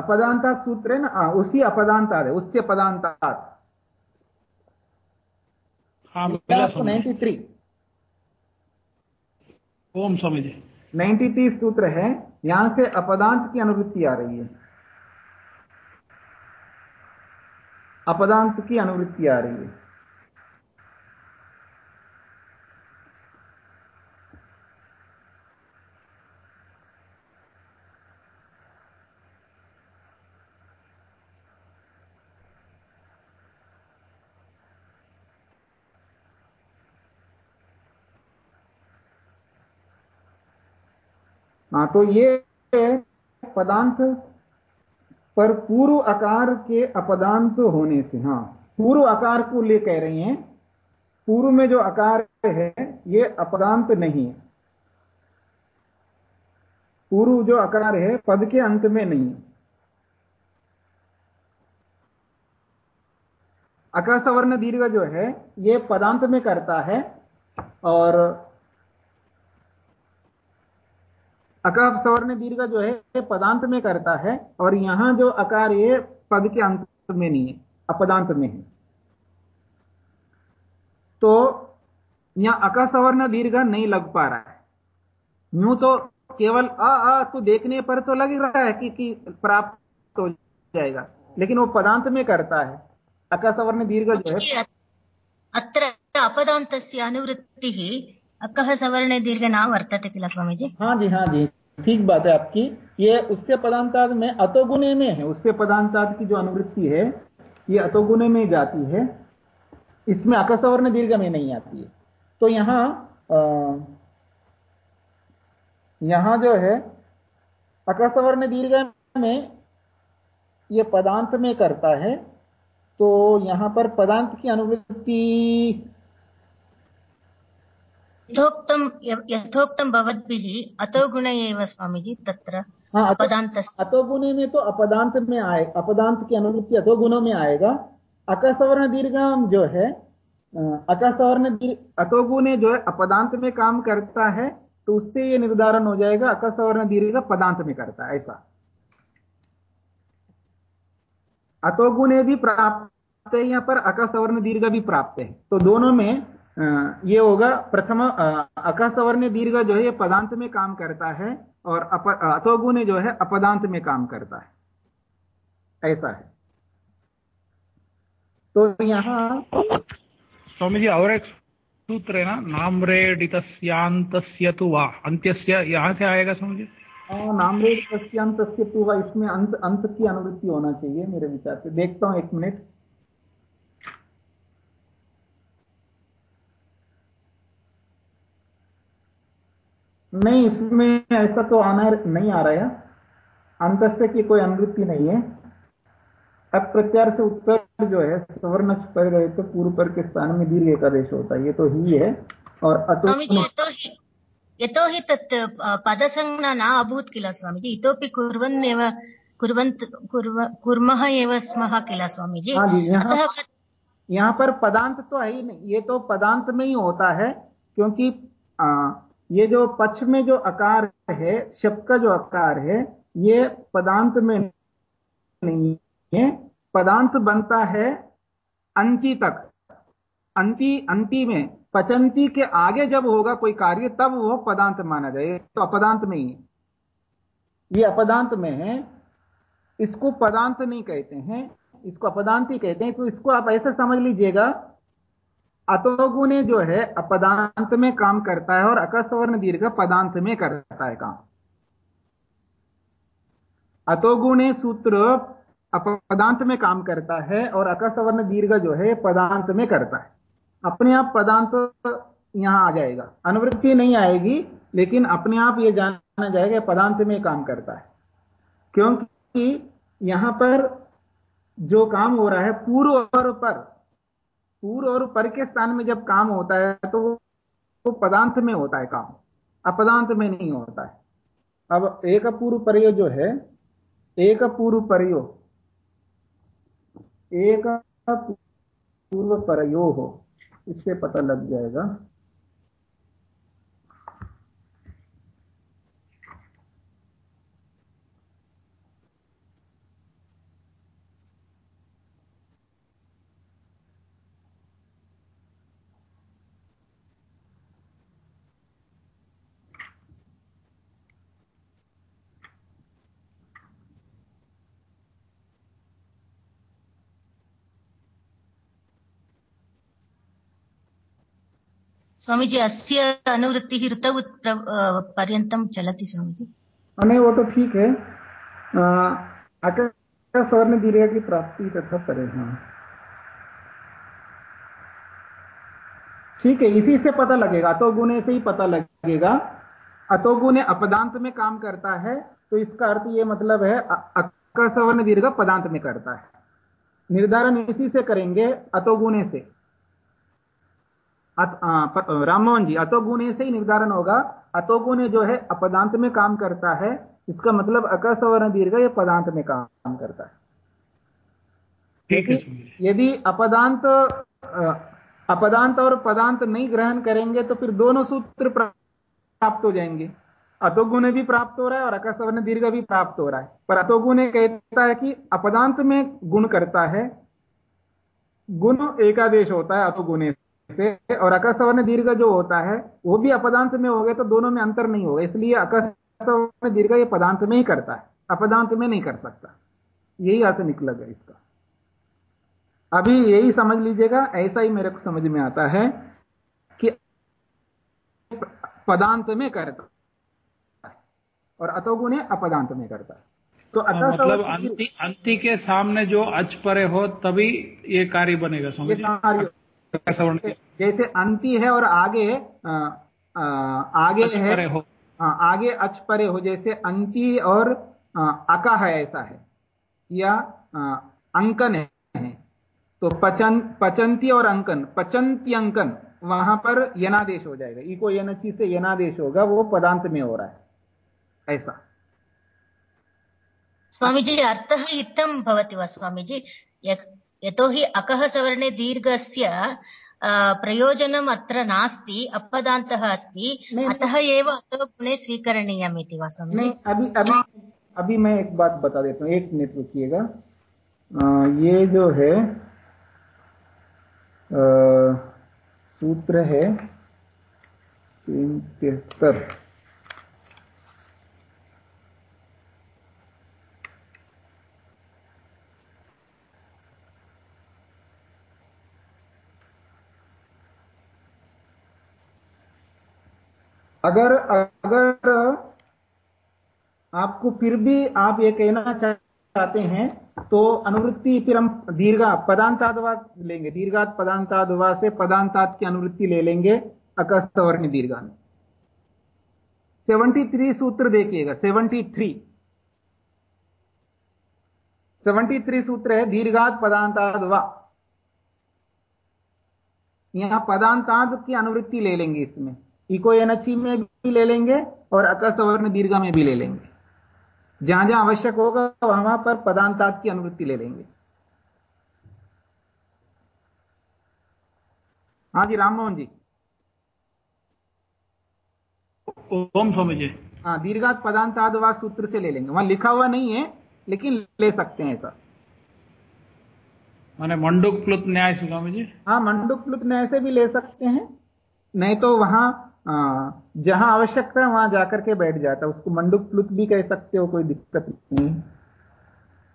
अपदांता सूत्र है ना उसी अपदांता है उससे पदांता हाँ ninety three Om Swami ji. Ninety three सूत्र है यहाँ से अपदांत की अनुवृत्ति आ रही है। अपदांत की अनुवृत्ति आ रही है। हाँ तो ये पदांत पर पूर्व आकार के अपदांत होने से हाँ पूर्व आकार को ले कह रही हैं। पूर्व में जो आकार है, ये अपदांत नहीं है। पूर्व जो आकार है, पद के अंत में नहीं है। अकासवर्ण दीर्घ जो है, ये पदांत में करता है, और अकार सवर्ण दीर्घ जो है पदांत में करता है और यहाँ जो अकार ये पद के अंत में नहीं है अपदांत में है। तो यहाँ अकसवर्ण दीर्घ नहीं लग पा रहा है। यूँ तो केवल अ अ को देखने पर तो लग रहा है कि, कि प्राप्त हो जाएगा लेकिन वो पदांत में करता है। अकसवर्ण दीर्घ जो है। अत्र अपदांत अनुवृत्ति अकः सवर्ण दीर्घ ना वर्तते किला स्वामी जी हाँ जी हाँ जी। ठीक बात है आपकी। ये उससे पदांताद में अतोगुणे में है। उससे पदांताद की जो अनुवृत्ति है, ये अतोगुणे में जाती है। इसमें अकसवर्ण दीर्घ में नहीं आती है। तो यहाँ यहाँ जो है अकसवर्ण दीर्घ में ये पदांत में करता है तो यहाँ पर पदांत की अनुवृत्ति यथोक्तं यथोक्तं भवद्भिः अतो गुण एव स्वामीजी तत्र हाँ अपदांत अतो गुणे में तो अपदांत में आए अपदांत की अनुवृत्ति अतो गुणों में आएगा। अकसवर्ण दीर्घ जो है अकसवर्ण अतो गुणे जो है अपदांत में काम करता है तो उससे ये निर्धारण हो जाएगा अकसवर्ण दीर्घ पदांत में करता है ऐसा। अतोगुणे भी प्राप्त है यहाँ पर अकसवर्ण दीर्घ भी प्राप्त है। तो दोनों में ये होगा प्रथम अकसवर्ण दीर्घ जो है ये पदांत में काम करता है और अप, अतोगुण जो है अपदांत में काम करता है। ऐसा है। तो यहाँ स्वामी जी और एक सूत्र है ना? नाम्रेडितस्यांत तु वा? अंत्यस्य यहाँ से आएगा स्वामी जी नाम्रेडितस्यांत तु वा? इसमें अंत अंत की अनुवृत्ति होना चाहिए मेरे विचार से। देखता हूँ एक मिनट। नहीं इसमें ऐसा तो आना नहीं आ रहा है। अंतस्य की कोई अनुवृत्ति नहीं है। अब प्रत्यार से उत्तर जो है सवर्ण पर रहे तो पूर्व पर के स्थान में दीर्घ एकादेश होता है। ये तो ही है। और अतो यतोहि यतोहि तत् पदसंज्ञा न अभूत् किल स्वामीजी इतोपि कुर्वन्नेव कुर्वन्त कुर्व कुर्मः एव स्मः किल स्वामीजी हाँ जी, यहाँ- अतः यहाँ पर पदांत तो है ही नहीं। ये तो पदांत में ही होता है क्योंकि ये जो पक्ष में जो आकार है, शब्द का जो आकार है, ये पदांत में नहीं है। पदांत बनता है अंति तक। अंति अंति में, पचंती के आगे जब होगा कोई कार्य, तब वो पदांत माना जाए। तो अपदांत में ही। ये अपदांत में है। इसको पदांत नहीं कहते हैं। इसको अपदांत ही कहते हैं। तो इसको आप ऐसे समझ लीजिएगा अतोगुणे जो है अपदांत में काम करता है और अकस्वर्ण दीर्घ पदांत में करता है काम। अतोगुणे सूत्र अपदांत में काम करता है और अकस्वर्ण दीर्घ जो है पदांत में करता है। अपने आप पदांत यहाँ आ जाएगा। अनुवृत्ति नहीं आएगी, लेकिन अपने आप यह जाना जाएगा पदांत में काम करता है। क्योंकि यहाँ पर जो काम हो रहा है पूर्व और पर पूर्व और पर के स्थान में जब काम होता है तो वो पदांत में होता है काम। अपदांत में नहीं होता है। अब एक पूर्व परयो जो है, एक पूर्व परयो, एक पूर्व परयो हो, इससे पता लग जाएगा। स्वामीजी अस्य अनुवृत्तिः ऋतौ प्र- अ, पर्यन्तं चलति स्वामीजी हाँ, नहीं वो तो ठीक है अकस्वर्ण स्वर्ण दीर्घ की प्राप्ति तथा परे हाँ ठीक है इसी से पता लगेगा अतोगुणे से ही पता लगेगा अतोगुणे अपदांत में काम करता है तो इसका अर्थ ये मतलब है अकस्वर्ण दीर्घ पदांत में करता है निर्धारण इसी से करेंगे अतोगुणे से प- राममोहन जी अतोगुणे से ही निर्धारण होगा। अतोगुणे जो है अपदांत में काम करता है। इसका मतलब अकस्वर्ण दीर्घ ये पदांत में काम करता है। है यदि यदि अपदांत अपदांत और पदांत नहीं ग्रहण करेंगे तो फिर दोनों सूत्र प्राप्त हो जाएँगे। अतोगुण भी प्राप्त हो रहा है और अकस्वर्ण दीर्घ भी प्राप्त हो रहा है। पर अतोगुण कहता है कि अपदांत में गुण करता है। गुण एकादेश होता है अतोगुणे से और अकस्वर्ण दीर्घ जो होता है वो भी अपदांत में हो गए तो दोनों में अंतर नहीं होगा। इसलिए अकस्वर्ण दीर्घ ये पदांत में ही करता है अपदांत में नहीं कर सकता। यही अर्थ निकलेगा इसका। अभी यही समझ लीजिएगा ऐसा ही मेरे को समझ में आता है कि पदांत में करता और अतोगुण अपदांत में करता है। तो हाँ, मतलब अंति अंति के सामने जो अच परे हो तभी ये कार्य बनेगा ये कार्य सवर्ण के जैसे अंति है और आगे आ, आ, आगे अच है हो। आगे अच परे हो जैसे अंति और आ, अका है ऐसा है या आ, अंकन है। तो पचन पचंती और अंकन पचंती अंकन वहाँ पर यनादेश हो जाएगा। इको यनची से यनादेश होगा वो पदांत में हो रहा है ऐसा। स्वामीजी अर्थः इत्थं भवति वा स्वामीजी? य- यतोहि अकः सवर्णे दीर्घस्य प्रयोजनम् अत्र नास्ति अपदान्तः अस्ति। अतः एव अतो गुणे स्वीकरणीयम् इति वा स्वामीजी नहीं अभी अभी अभी मैं एक बात बता देता हूँ एक मिनट रुकिएगा। ये जो है अ, सूत्र है तीन तिहत्तर। अगर अगर आपको फिर भी आप ये कहना चाहते हैं तो अनुवृत्ति फिर हम दीर्घा, पदांतादवाद लेंगे। दीर्घात पदांतादवा से पदांतात की अनुवृत्ति ले लेंगे अकस्तवर्ण दीर्घा में। 73 सूत्र देखिएगा 73 सेवेंटी थ्री सूत्र है, दीर्घात पदांताद वा यहाँ पदांताद की अनुवृत्ति ले लेंगे इसमें। इको एनची में भी ले लेंगे और अकसवर्ण दीर्घा में भी ले लेंगे। जहाँ जहाँ आवश्यक होगा वहाँ वहाँ पर पदांतात की अनुवृत्ति ले लेंगे। हाँ जी राममोहन जी। ओम स्वामी जी। हाँ दीर्घात पदांताद वा सूत्र से ले लेंगे। वहाँ लिखा हुआ नहीं है लेकिन ले सकते हैं ऐसा। माने मंडुक प्लुत न्याय से स्वामी जी। हाँ मंडुक प्लुत न्याय से भी ले सकते हैं। नहीं तो वहाँ जहाँ आवश्यकता है, वहाँ जाकर के बैठ जाता है। उसको मंडुक प्लुत भी कह सकते हो, कोई दिक्कत नहीं। है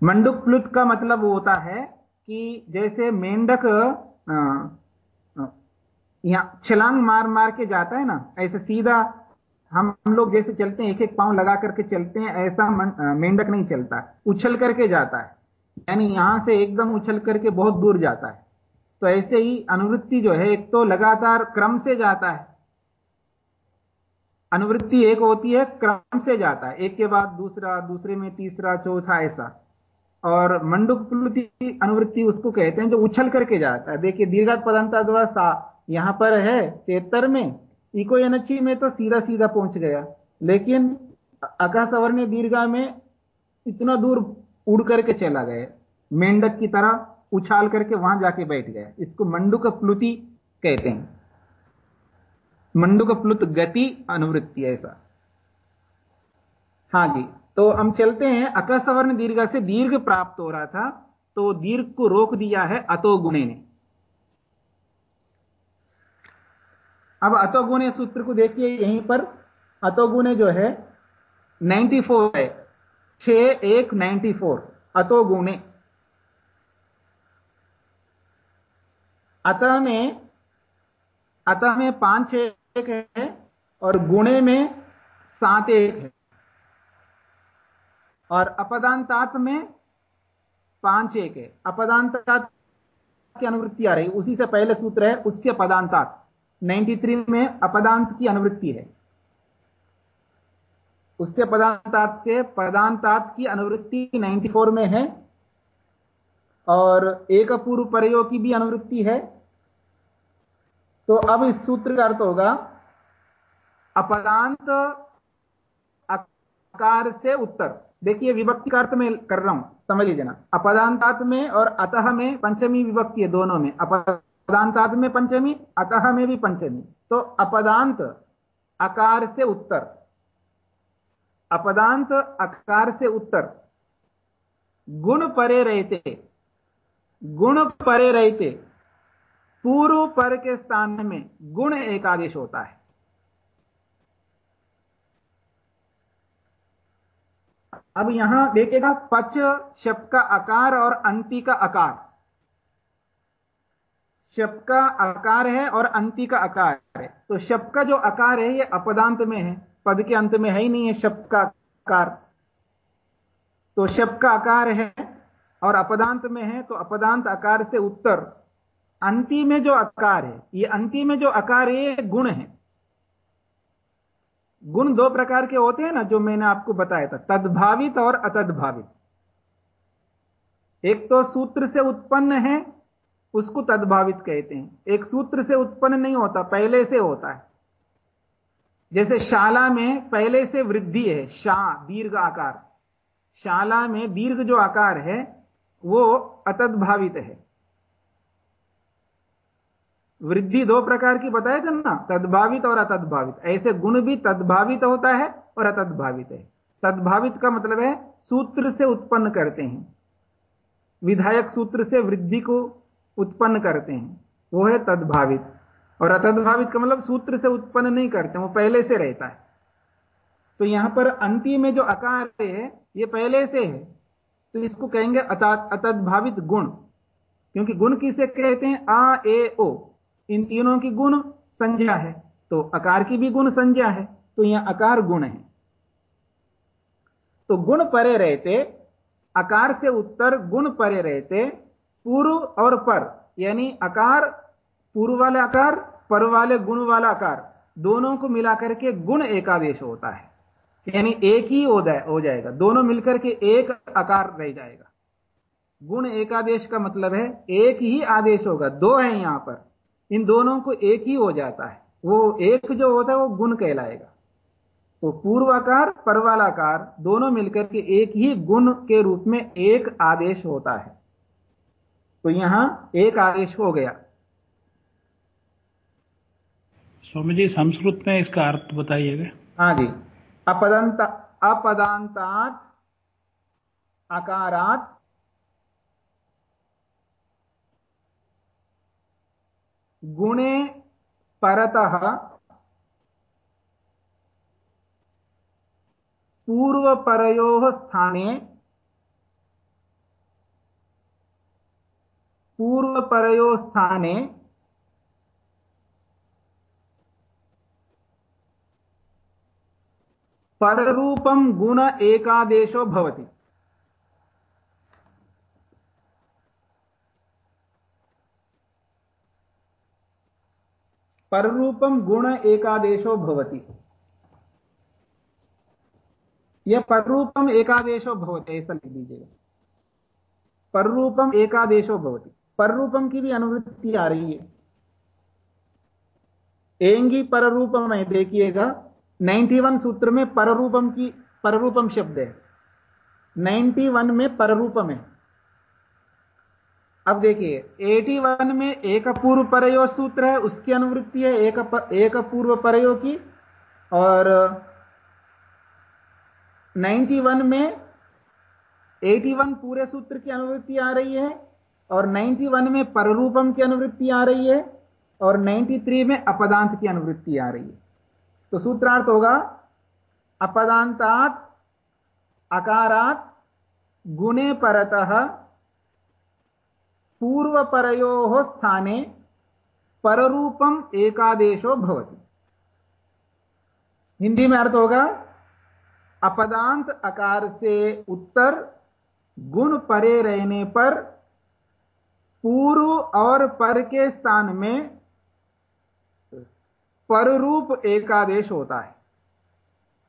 मंडुक प्लुत का मतलब होता है कि जैसे मेंढक यहाँ छलांग मार मार के जाता है ना, ऐसे सीधा हम लोग जैसे चलते हैं एक एक पाँव लगा करके चलते हैं, ऐसा मेंढक नहीं चलता। उछल करके जाता है। यानी यहाँ से एकदम उछल करके बहुत दूर जाता है। तो ऐसे ही अनुवृत्ति जो है, एक तो लगातार क्रम से जाता है। अनुवृत्ति एक होती है, क्रम से जाता है। एक के बाद दूसरा, दूसरे में तीसरा, चौथा, ऐसा। और मंडुक अनुवृत्ति उसको कहते हैं जो उछल करके जाता है। देखिए, दीर्घात पदांत सा यहाँ पर है तेतर में, इको एनची में तो सीधा सीधा पहुँच गया। लेकिन अकाशवर्ण दीर्घा में इतना दूर उड़ करके चला गया। मेंढक की तरह उछाल करके वहाँ जाके बैठ गया। इसको मंडुक प्लुति कहते हैं। मंडुक प्लुत गति अनुवृत्ति ऐसा। हाँ जी तो हम चलते हैं। अकसवर्ण दीर्घ से दीर्घ प्राप्त हो रहा था तो दीर्घ को रोक दिया है अतो गुणे ने। अब अतोगुणे सूत्र को देखिए, यहीं पर अतोगुणे जो है 94 है। 6 एक 94 अतोगुणे। अतः में अतः में पाँच एक है और गुणे में सात एक है। और अपदांतात में पाँच एक है। अपदांतात की अनुवृत्ति आ रही उसी से पहले सूत्र है, उसके पदांतात 93 में अपदांत की अनुवृत्ति है। उससे पदांतात से पदांतात की अनुवृत्ति 94 में है। और एक पूर्व प्रयोग की भी अनुवृत्ति है। तो अब इस सूत्र का अर्थ होगा अपदांत अकार से उत्तर। देखिए, विभक्ति का अर्थ में कर रहा हूँ, समझ लीजिए ना। अपदांतात में और अतः में पंचमी विभक्ति है दोनों में। अपदांतात में पंचमी, अतः में भी पंचमी। तो अपदांत अकार से उत्तर। अपदांत अकार से उत्तर। गुण परे रहते। गुण परे रहते। पूर्व पर के स्थान में गुण एकादेश होता है। अब यहाँ देखिएगा पच शब्द का आकार और अंति का आकार। शब्द का आकार है और अंति का आकार है। तो शब्द का जो आकार है, ये अपदांत में है। पद के अंत में है ही नहीं है शब्द का आकार। तो शब्द का आकार है और अपदांत में है तो अपदांत आकार से उत्तर। अंति में जो आकार है, ये अंति में जो आकार है, ये गुण है। गुण दो प्रकार के होते हैं ना, जो मैंने आपको बताया था, तद्भावित और अतद्भावित। एक तो सूत्र से उत्पन्न है, उसको तद्भावित कहते हैं। एक सूत्र से उत्पन्न नहीं होता, पहले से होता है। जैसे शाला में पहले से वृद्धि है, शा, दीर्घ आकार। शाला में दीर्घ जो आकार है, वो अतद्भावित है। वृद्धि दो प्रकार की बताए थे ना, तद्भावित और अतद्भावित। ऐसे गुण भी तद्भावित होता है और अतद्भावित है। तद्भावित का मतलब है सूत्र से उत्पन्न करते हैं। विधायक सूत्र से वृद्धि को उत्पन्न करते हैं। वो है तद्भावित। और अतद्भावित का मतलब सूत्र से उत्पन्न नहीं करते, वो पहले से रहता है। तो यहाँ पर अंति में जो आकार है, ये पहले से है। तो इसको कहेंगे अतद्भावित गुण। क्योंकि गुण किसे कहते हैं? आ, ए, ओ। इन तीनों की गुण संज्ञा है तो आकार की भी गुण संज्ञा है तो यहाँ आकार गुण है। तो गुण परे रहते, आकार से उत्तर गुण परे रहते, पूर्व और पर, यानी आकार, पूर्व वाले आकार, पर वाले गुण वाला आकार, दोनों को मिलाकर के गुण एकादेश होता है। यानी एक ही हो जाए, हो जाएगा, दोनों मिलकर के एक आकार रह जाएगा। गुण एकादेश का मतलब है, एक ही आदेश होगा, दो है यहाँ पर। इन दोनों को एक ही हो जाता है। वो एक जो होता है वो गुण कहलाएगा। तो पूर्वाकार परवालाकार दोनों मिलकर के एक ही गुण के रूप में एक आदेश होता है। तो यहाँ एक आदेश हो गया। स्वामी जी संस्कृत में इसका अर्थ बताइएगा। हाँ जी। अपदंत अपदांतात आकारात गुणे परतः पूर्वपरयोः स्थाने पूर्वपरयोः स्थाने पररूपं गुण एकादेशो भवति। पररूपम गुण एकादेशो भवति। यह पररूपम एकादेशो भवति, ऐसा लिख दीजिएगा। पररूपम एकादेशो भवति। पररूपम की भी अनुवृत्ति आ रही है। एँगी पररूपम है देखिएगा 91 सूत्र में पररूपम की पररूपम शब्द है। 91 में पररूपम है। अब देखिए 81 में एक पूर्व परयो सूत्र है, उसकी अनुवृत्ति है एक एक पूर्व परयो की, और 91 में 81 पूरे सूत्र की अनुवृत्ति आ रही है, और 91 में पररूपम की अनुवृत्ति आ रही है, और 93 में अपदांत की अनुवृत्ति आ रही है। तो सूत्रार्थ होगा, अपदांतात, अकारात, गुणे परतः पूर्वपरयोः स्थाने पररूपम एकादेशो भवति। हिंदी में अर्थ होगा, अपदांत आकार से उत्तर, गुण परे रहने पर, पूर्व और पर के स्थान में पररूप एकादेश होता है।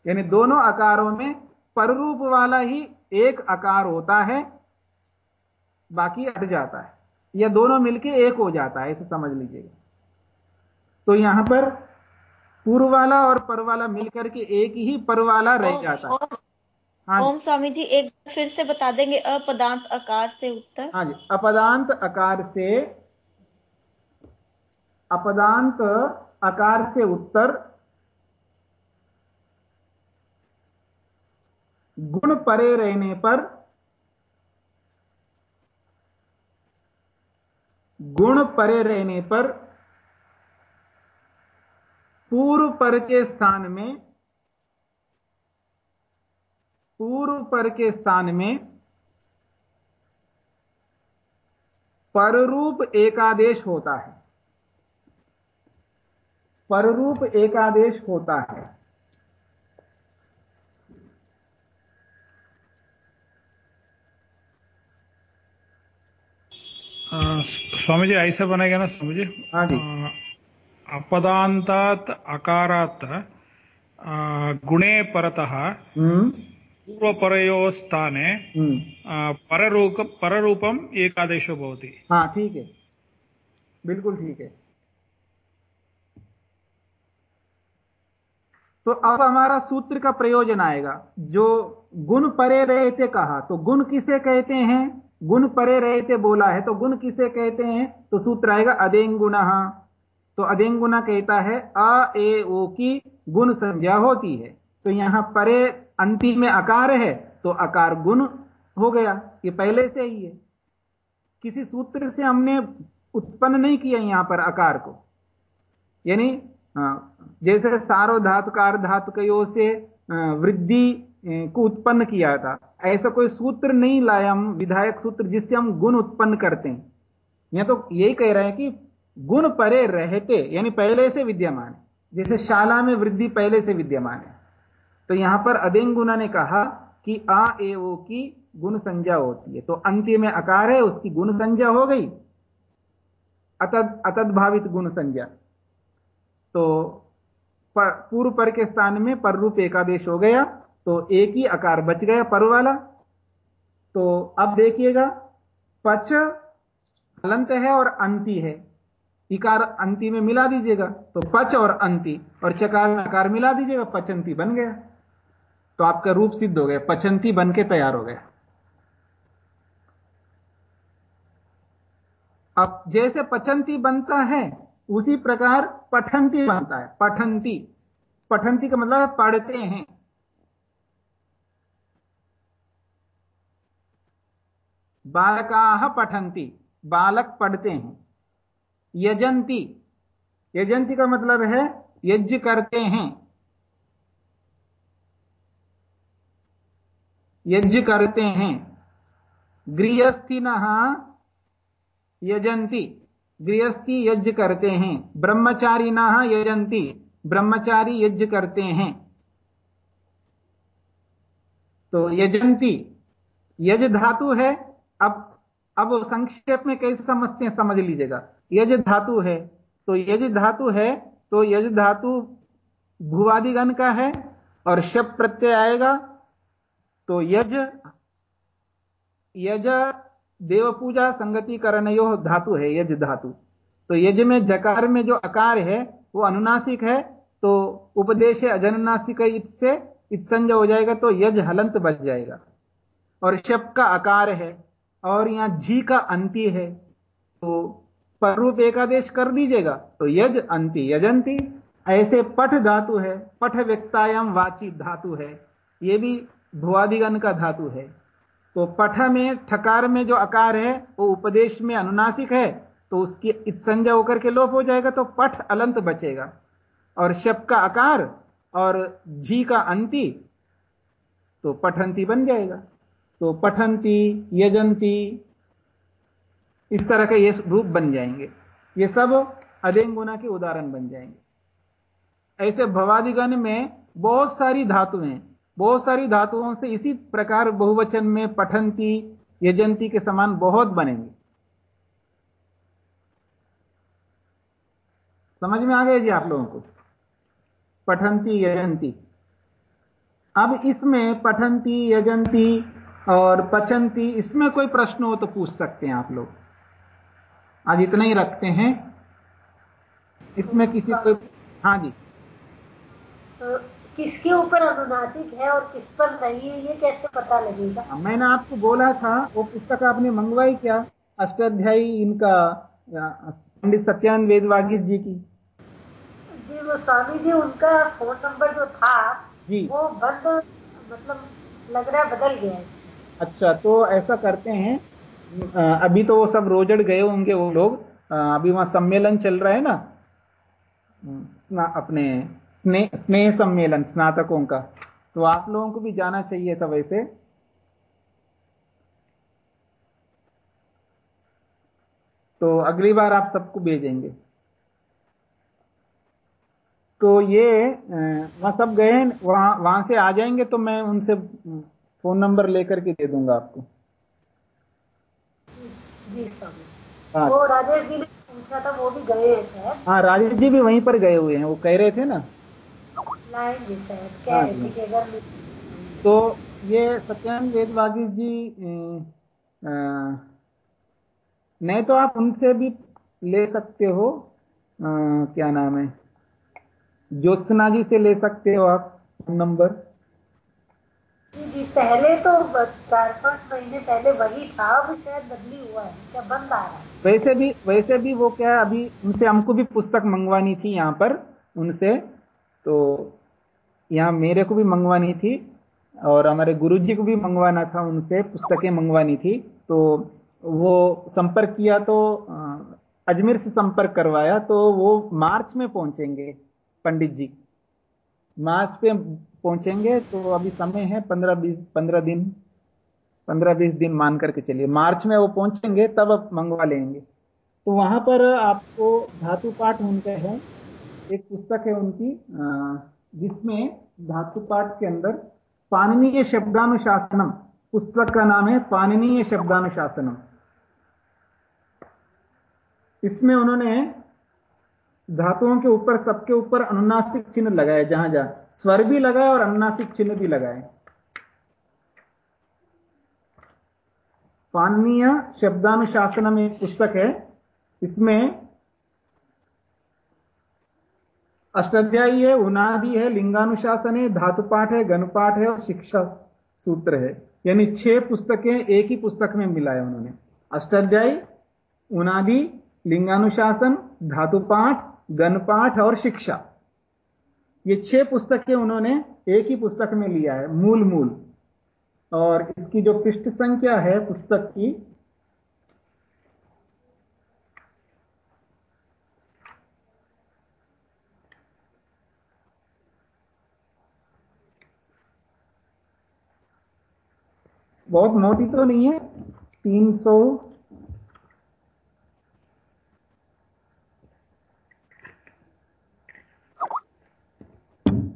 यानी दोनों आकारों में पररूप वाला ही एक आकार होता है, बाकी हट जाता है। या दोनों मिलके एक हो जाता है ऐसे समझ लीजिएगा। तो यहाँ पर पूर्व वाला और पर वाला मिलकर के एक ही पर वाला रह जाता है। हाँ ओम स्वामी जी एक फिर से बता देंगे अपदांत आकार से उत्तर। हाँ जी अपदांत आकार से अपदांत आकार से उत्तर गुण परे रहने पर गुण परे रहने पर पूर्व पर के स्थान में, पूर्व पर के स्थान में पररूप एकादेश होता है। पररूप एकादेश होता है। स्वामी जी ऐसा बनेगा ना स्वामी जी? हाँ जी। अपदांतात अकारात गुणे परतः हम्म। पूर्व परयो स्थाने हम्म पररूप पररूपम एकादेशो भवति। हाँ ठीक है। बिल्कुल ठीक है। तो अब हमारा सूत्र का प्रयोजन आएगा जो गुण परे रहे थे कहा तो गुण किसे कहते हैं? गुण परे रहते बोला है तो गुण किसे कहते हैं? तो सूत्र आएगा अदेंगुण। तो अदेंगुना कहता है अ ए, ओ की गुण संज्ञा होती है। तो यहाँ परे अंतिम में आकार है तो आकार गुण हो गया। ये पहले से ही है। किसी सूत्र से हमने उत्पन्न नहीं किया यहाँ पर आकार को। यानी जैसे सारो धातुकार धातुकयों से वृद्धि को उत्पन्न किया था। ऐसा कोई सूत्र नहीं लाया हम विधायक सूत्र जिससे हम गुण उत्पन्न करते हैं। यह तो यही कह रहे हैं कि गुण परे रहते यानी पहले से विद्यमान जैसे शाला में वृद्धि पहले से विद्यमान है। तो यहाँ पर अदेंगुना ने कहा कि आ ए ओ की गुण संज्ञा होती है। तो अंत्य में आकार है उसकी गुण संज्ञा हो गई। अतद अतद्भावित गुण संज्ञा। तो पर, पूर्व पर के स्थान में पर रूप एकादेश हो गया। तो एक ही आकार बच गया पर वाला। तो अब देखिएगा पच हलंत है और अंति है। इकार अंति में मिला दीजिएगा तो पच और अंति, और चकार आकार मिला दीजिएगा, पचंती बन गया। तो आपका रूप सिद्ध हो गया, पचंती बन के तैयार हो गया। अब जैसे पचंती बनता है, उसी प्रकार पठंती बनता है। पठंती पठंती का मतलब पढ़ते हैं। बालका पठंती बालक पढ़ते हैं। यजंती यजंती का मतलब है यज्ञ करते हैं। यज्ञ करते हैं। गृहस्थी यजंती गृहस्थी यज्ञ करते हैं। ब्रह्मचारी यजंती ब्रह्मचारी यज्ञ करते हैं। तो यजंती यज धातु है अब अब संक्षेप में कैसे समझते हैं, समझ लीजिएगा। यज धातु है तो यज धातु है तो यज धातु भूवादिगण का है, और शब प्रत्यय आएगा तो यज यज देव पूजा संगति करणयो धातु है, यज धातु। तो यज में जकार में जो आकार है, वो अनुनासिक है तो उपदेश अजननासिक इत से इत संजय हो जाएगा तो यज हलंत बच जाएगा। और शब का आकार है और यहाँ झी का अंति है तो पररूप एकादेश कर दीजिएगा। तो यज अंति, यजंती, ऐसे पठ धातु है, पठ व्यक्तायाम वाची धातु है यह भी भुआदिगण का धातु है। तो पठ में, ठकार में जो आकार है, वो उपदेश में अनुनासिक है तो उसकी संजय होकर के लोप हो जाएगा तो पठ अलंत बचेगा। और शब का आकार और झी का अंति तो पठंती बन जाएगा। तो पठंती यजंती इस तरह के ये रूप बन जाएँगे। ये सब अदेंगुना के उदाहरण बन जाएँगे। ऐसे भवादिगण में बहुत सारी धातुएँ बहुत सारी धातुओं से इसी प्रकार बहुवचन में पठंती यजंती के समान बहुत बनेंगे। समझ में आ गए जी आप लोगों को? पठंती यजंती अब इसमें पठंती यजंती और पचंती इसमें कोई प्रश्न हो तो पूछ सकते हैं आप लोग। आज इतना ही रखते हैं। इसमें किसी को हाँ जी। तो किसके ऊपर अनुनासिक है और किस पर नहीं है ये कैसे पता लगेगा? मैंने आपको बोला था वो पुस्तक आपने मंगवाई क्या? अष्टाध्यायी इनका पंडित सत्यानंद वेदवागीर जी की। जी वो स्वामी जी उनका फ़ोन नंबर जो था जी। वो बंद मतलब लग रहा बदल गया है। अच्छा तो ऐसा करते हैं। अभी तो वो सब रोजड़ गए होंगे वो लोग। अभी वहाँ सम्मेलन चल रहा है ना? अपने स्नेह स्नेह सम्मेलन, स्नातकों का। तो आप लोगों को भी जाना चाहिए था वैसे। तो अगली बार आप सबको भेजेंगे। तो ये वहाँ सब गए वहाँ वहाँ से आ जाएँगे तो मैं उनसे फ़ोन नंबर लेकर के दे दूँगा आपको। हाँ। वो राजेश जी ने पूछा था वो भी गए हैं। शायद हाँ राजेश जी भी वहीं पर गए हुए हैं वो कह रहे थे ना। लाएँगे शायद कह रहे थे अगर तो ये सत्यान वेदवागी जी नहीं तो आप उनसे भी ले सकते हो आ, क्या नाम है? ज्योत्सना जी से ले सकते हो आप नंबर। पहले तो चार पाँच महीने पहले वही था अब शायद बदली हुआ है, क्या बंद आ रहा है? वैसे भी वैसे भी वो क्या अभी उनसे हमको भी पुस्तक मंगवानी थी यहाँ पर, उनसे। तो यहाँ मेरे को भी मंगवानी थी, और हमारे गुरुजी को भी मंगवाना था, उनसे पुस्तकें मंगवानी थी। तो वो संपर्क किया तो अजमेर से संपर्क करवाया तो वो मार्च में पहुँचेंगे, पंडित जी। मार्च पे पहुँचेंगे तो अभी समय है पंद्रह बीस, पंद्रह दिन, पंद्रह बीस दिन मान करके चलिए। मार्च में वो पहुँचेंगे, तब आप मंगवा लेंगे। तो वहाँ पर आपको धातु पाठ उनके हैं, एक पुस्तक है उनकी जिसमें धातु पाठ के अंदर पाननीय शब्दानुशासनम, पुस्तक का नाम है पाननीय शब्दानुशासनम। इसमें उन्होंने धातुओं के ऊपर, सबके ऊपर अनुनासिक चिन्ह लगाए, जहाँ जहाँ स्वर भी लगाए और अनुनासिक चिन्ह भी लगाए। पाणनीय शब्दानुशासन एक पुस्तक है। इसमें अष्टाध्यायी है, उनादि है, लिंगानुशासन है, धातुपाठ है गणपाठ है और शिक्षा सूत्र है। यानी छह पुस्तकें एक ही पुस्तक में मिलाए उन्होंने। अष्टाध्यायी, उनादि, लिंगानुशासन, धातुपाठ गणपाठ और शिक्षा। ये छह पुस्तकें उन्होंने एक ही पुस्तक में लिया है, मूल मूल। और इसकी जो पृष्ठ संख्या है पुस्तक की, बहुत मोटी तो नहीं है, तीन सौ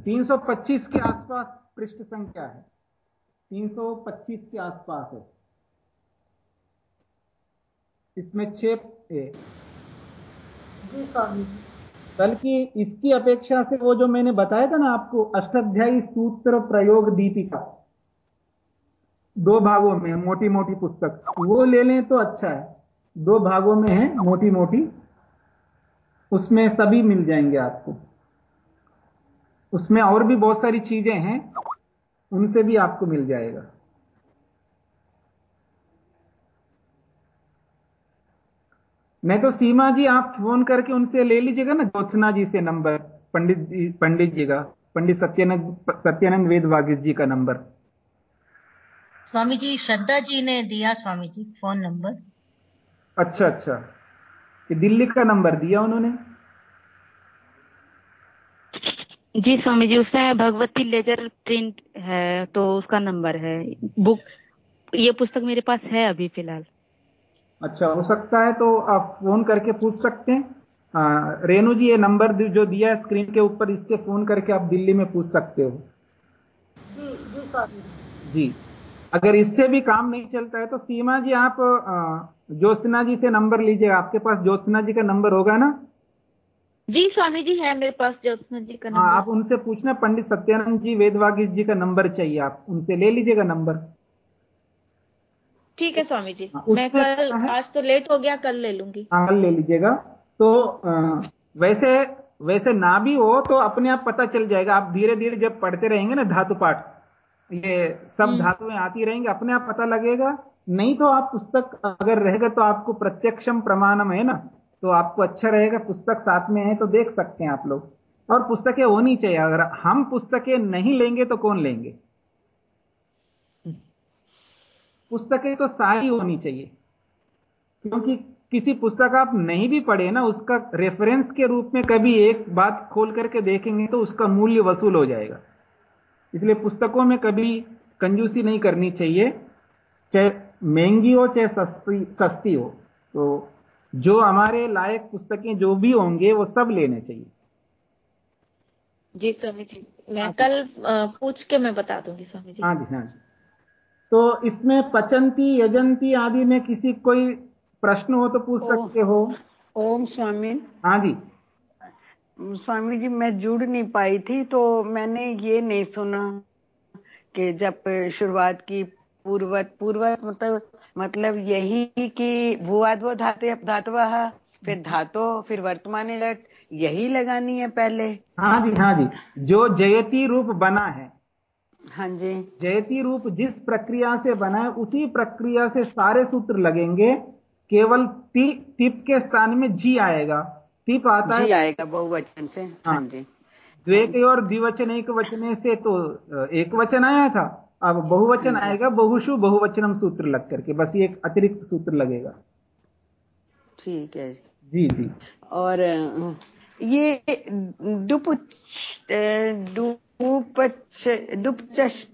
तीन सौ पच्चीस के आसपास पृष्ठ संख्या है। तीन सौ पच्चीस के आसपास है। इसमें छह बल्कि इसकी अपेक्षा से वो जो मैंने बताया था ना आपको, अष्टाध्यायी सूत्र प्रयोग दीपिका, दो भागों में मोटी मोटी पुस्तक। वो ले लें तो अच्छा है। दो भागों में है मोटी मोटी उसमें सभी मिल जाएँगे आपको। उसमें और भी बहुत सारी चीज़ें हैं उनसे भी आपको मिल जाएगा। नहीं तो सीमा जी आप फ़ोन करके उनसे ले लीजिएगा ना ज्योत्सना जी से नंबर पंडित जी पंडित जी का पंडित सत्यानंद सत्यानंद वेद वागिस जी का नंबर। स्वामी जी श्रद्धा जी ने दिया स्वामी जी फ़ोन नंबर। अच्छा अच्छा। दिल्ली का नंबर दिया उन्होंने। जी स्वामी जी उसमें भगवती लेजर प्रिंट है तो उसका नंबर है। बुक ये पुस्तक मेरे पास है अभी फ़िलहाल। अच्छा हो सकता है तो आप फ़ोन करके पूछ सकते हैं। हाँ, रेणु जी ये नंबर जो दिया है स्क्रीन के ऊपर इससे फ़ोन करके आप दिल्ली में पूछ सकते हो। जी जी जी। अगर इससे भी काम नहीं चलता है तो सीमा जी आप ज्योत्सना जी से नंबर लीजिए। आपके पास ज्योत्सना जी का नंबर होगा ना? जी स्वामी जी है मेरे पास ज्योत्सना जी का हाँ नंबर। आप उनसे पूछना पंडित सत्यानंद जी वेदवागिस जी का नंबर चाहिए आप। उनसे ले लीजिएगा नंबर। ठीक है स्वामी जी हाँ, मैं कल आज तो लेट हो गया कल ले लूँगी। हाँ ले लीजिएगा। तो वैसे वैसे ना भी हो तो अपने आप पता चल जाएगा। आप धीरे धीरे जब पढ़ते रहेंगे ना धातु पाठ ये सब धातुएँ आती रहेंगी अपने आप पता लगेगा। नहीं तो आप पुस्तक अगर रहेगा तो आपको प्रत्यक्षम प्रमाणम है ना। तो आपको अच्छा रहेगा, पुस्तक साथ में है तो देख सकते हैं आप लोग। और पुस्तकें होनी चाहिए, अगर हम पुस्तकें नहीं लेंगे तो कौन लेंगे? पुस्तकें तो सारी होनी चाहिए, क्योंकि किसी पुस्तक आप नहीं भी पढ़े ना, उसका रेफरेंस के रूप में कभी एक बात खोल करके देखेंगे तो उसका मूल्य वसूल हो जाएगा। इसलिए पुस्तकों में कभी कंजूसी नहीं करनी चाहिए, चाहे महँगी हो, चाहे सस्ती सस्ती हो। तो जो हमारे लायक पुस्तकें जो भी होंगे वो सब लेने चाहिए। जी स्वामी जी मैं कल पूछ के मैं बता दूँगी स्वामी जी हाँ जी हाँ जी। तो इसमें पचंती यजंती आदि में किसी कोई प्रश्न हो तो पूछ सकते हो। ओम स्वामी। हाँ जी। स्वामी जी मैं जुड़ नहीं पाई थी तो मैंने ये नहीं सुना कि जब शुरुआत की पूर्वत पूर्वत मतलब मतलब यही कि भूआद्वो धातु धातुवा फिर धातो फिर वर्तमान लट यही लगानी है पहले। हाँ जी हाँ जी। जो जयती रूप बना है हाँ जी। जयती रूप जिस प्रक्रिया से बना है उसी प्रक्रिया से सारे सूत्र लगेंगे। केवल ती, तिप के स्थान में जी आएगा। तिप आता जी है आएगा बहुवचन से। हाँ हाँ। जी। द्वेक और द्विवचन एक वचने से तो एक वचन आया था। अब बहुवचन आएगा बहुशु बहुवचनम सूत्र लग करके बस ये एक अतिरिक्त सूत्र लगेगा। ठीक है जी। जी और ये डुपच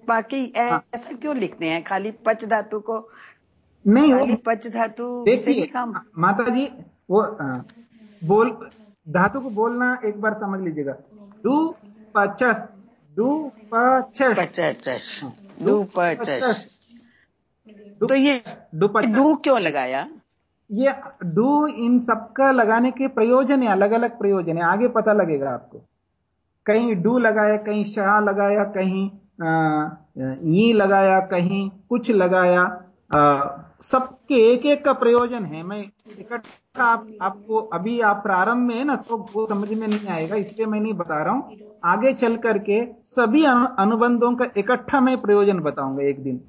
बाकी ऐसा क्यों लिखते हैं? खाली पच धातु को नहीं खाली वो पच धातु देखिए माता जी वो अ, बोल धातु को बोलना एक बार समझ लीजिएगा। दु पचस दु पचस हाँ, तो ये डू क्यों लगाया? ये डू इन सबका लगाने के प्रयोजन है अलग अलग प्रयोजन है आगे पता लगेगा आपको। कहीं डू लगाया कहीं शाह लगाया कहीं ई लगाया कहीं कुछ लगाया आ, सबके एक एक का प्रयोजन है। मैं इकट्ठा आप, आपको अभी आप प्रारंभ में है ना तो वो समझ में नहीं आएगा इसलिए मैं नहीं बता रहा हूँ। आगे चल करके सभी अनुबंधों का इकट्ठा मैं प्रयोजन बताऊँगा एक दिन।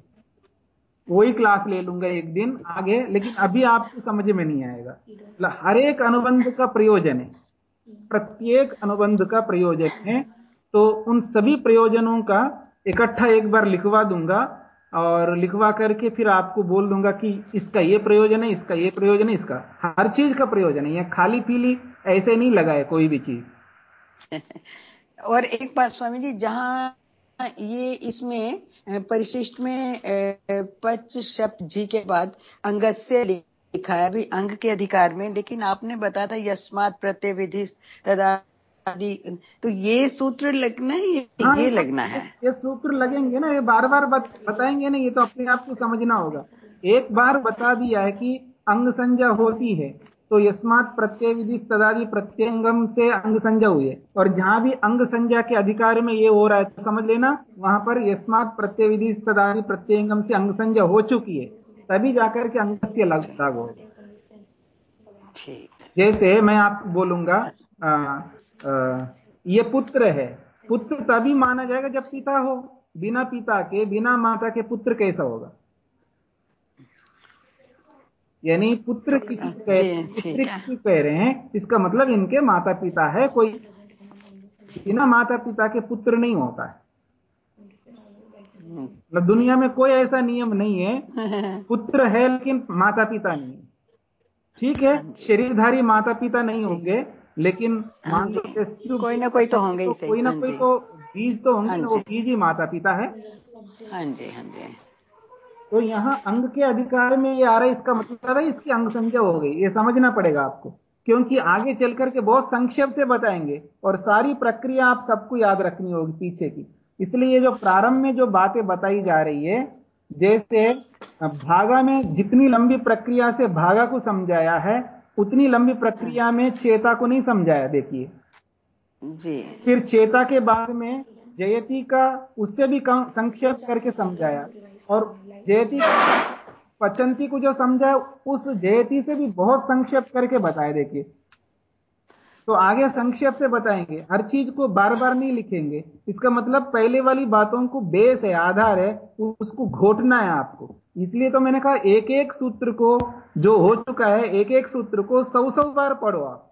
वही क्लास ले लूँगा एक दिन आगे लेकिन अभी आपको समझ में नहीं आएगा। हर एक अनुबंध का प्रयोजन है। प्रत्येक अनुबंध का प्रयोजन है। तो उन सभी प्रयोजनों का इकट्ठा एक बार लिखवा दूँगा। और लिखवा करके फिर आपको बोल दूँगा कि इसका ये प्रयोजन है, इसका ये प्रयोजन है, इसका। हर चीज़ का प्रयोजन है यह खाली पीली ऐसे नहीं लगा है कोई भी चीज़। और एक बात स्वामी जी, जहाँ ये इसमें, परिशिष्ट में पच शब्द जी के बाद अंगस्य लिखा है। अभी अंग के अधिकार में, लेकिन आपने बताया था यस्मात प्रत्यय विधि तदा तो ये सूत्र लगना है ये, हाँ, ये लगना है? ये सूत्र लगेंगे ना ये बार बार बत, बताएँगे ना ये तो अपने आप को समझना होगा। एक बार बता दिया है कि अंग संज्ञा होती है तो यस्मात प्रत्यय विधि तदादि प्रत्यंगम से अंग संज्ञा हुई है। और जहाँ भी अंग संज्ञा के अधिकार में ये हो रहा है तो समझ लेना वहाँ पर यस्मात प्रत्यय विधि तदादि प्रत्यंगम से अंग संज्ञा हो चुकी है तभी जाकर के अंग से लागू होगा। जैसे मैं आपको बोलूँगा ये पुत्र है। पुत्र तभी माना जाएगा जब पिता हो। बिना पिता के बिना माता के पुत्र कैसा होगा? यानी पुत्र किसी कह पुत्र किसी कह रहे हैं इसका मतलब इनके माता पिता है कोई बिना माता पिता के पुत्र नहीं होता है। मतलब दुनिया में कोई ऐसा नियम नहीं है पुत्र है लेकिन माता पिता नहीं ठीक है? हाँ शरीरधारी माता पिता नहीं होंगे लेकिन हाँ मान लो कोई ना कोई तो होंगे तो कोई ना हाँ कोई तो बीज तो होंगे हाँ वो बीज ही माता पिता है। हाँ जी हाँ जी। तो यहाँ अंग के अधिकार में ये आ रहा है इसका मतलब है इसकी अंग संख्या हो गई। ये समझना पड़ेगा आपको क्योंकि आगे चल करके बहुत संक्षेप से बताएँगे और सारी प्रक्रिया आप सबको याद रखनी होगी पीछे की। इसलिए ये जो प्रारंभ में जो बातें बताई जा रही है जैसे भागा में जितनी लंबी प्रक्रिया से भागा को समझाया है उतनी लंबी प्रक्रिया में चेता को नहीं समझाया देखिए। जी। फिर चेता के बाद में जयती का उससे भी कम संक्षेप करके समझाया। और जयती पचंती को जो समझाया उस जयती से भी बहुत संक्षेप करके बताया देखिए। तो आगे संक्षेप से बताएँगे। हर चीज़ को बार बार नहीं लिखेंगे। इसका मतलब पहले वाली बातों को बेस है आधार है उसको घोटना है आपको। इसलिए तो मैंने कहा एक एक सूत्र को जो हो चुका है एक एक सूत्र को सौ सौ बार पढ़ो आप।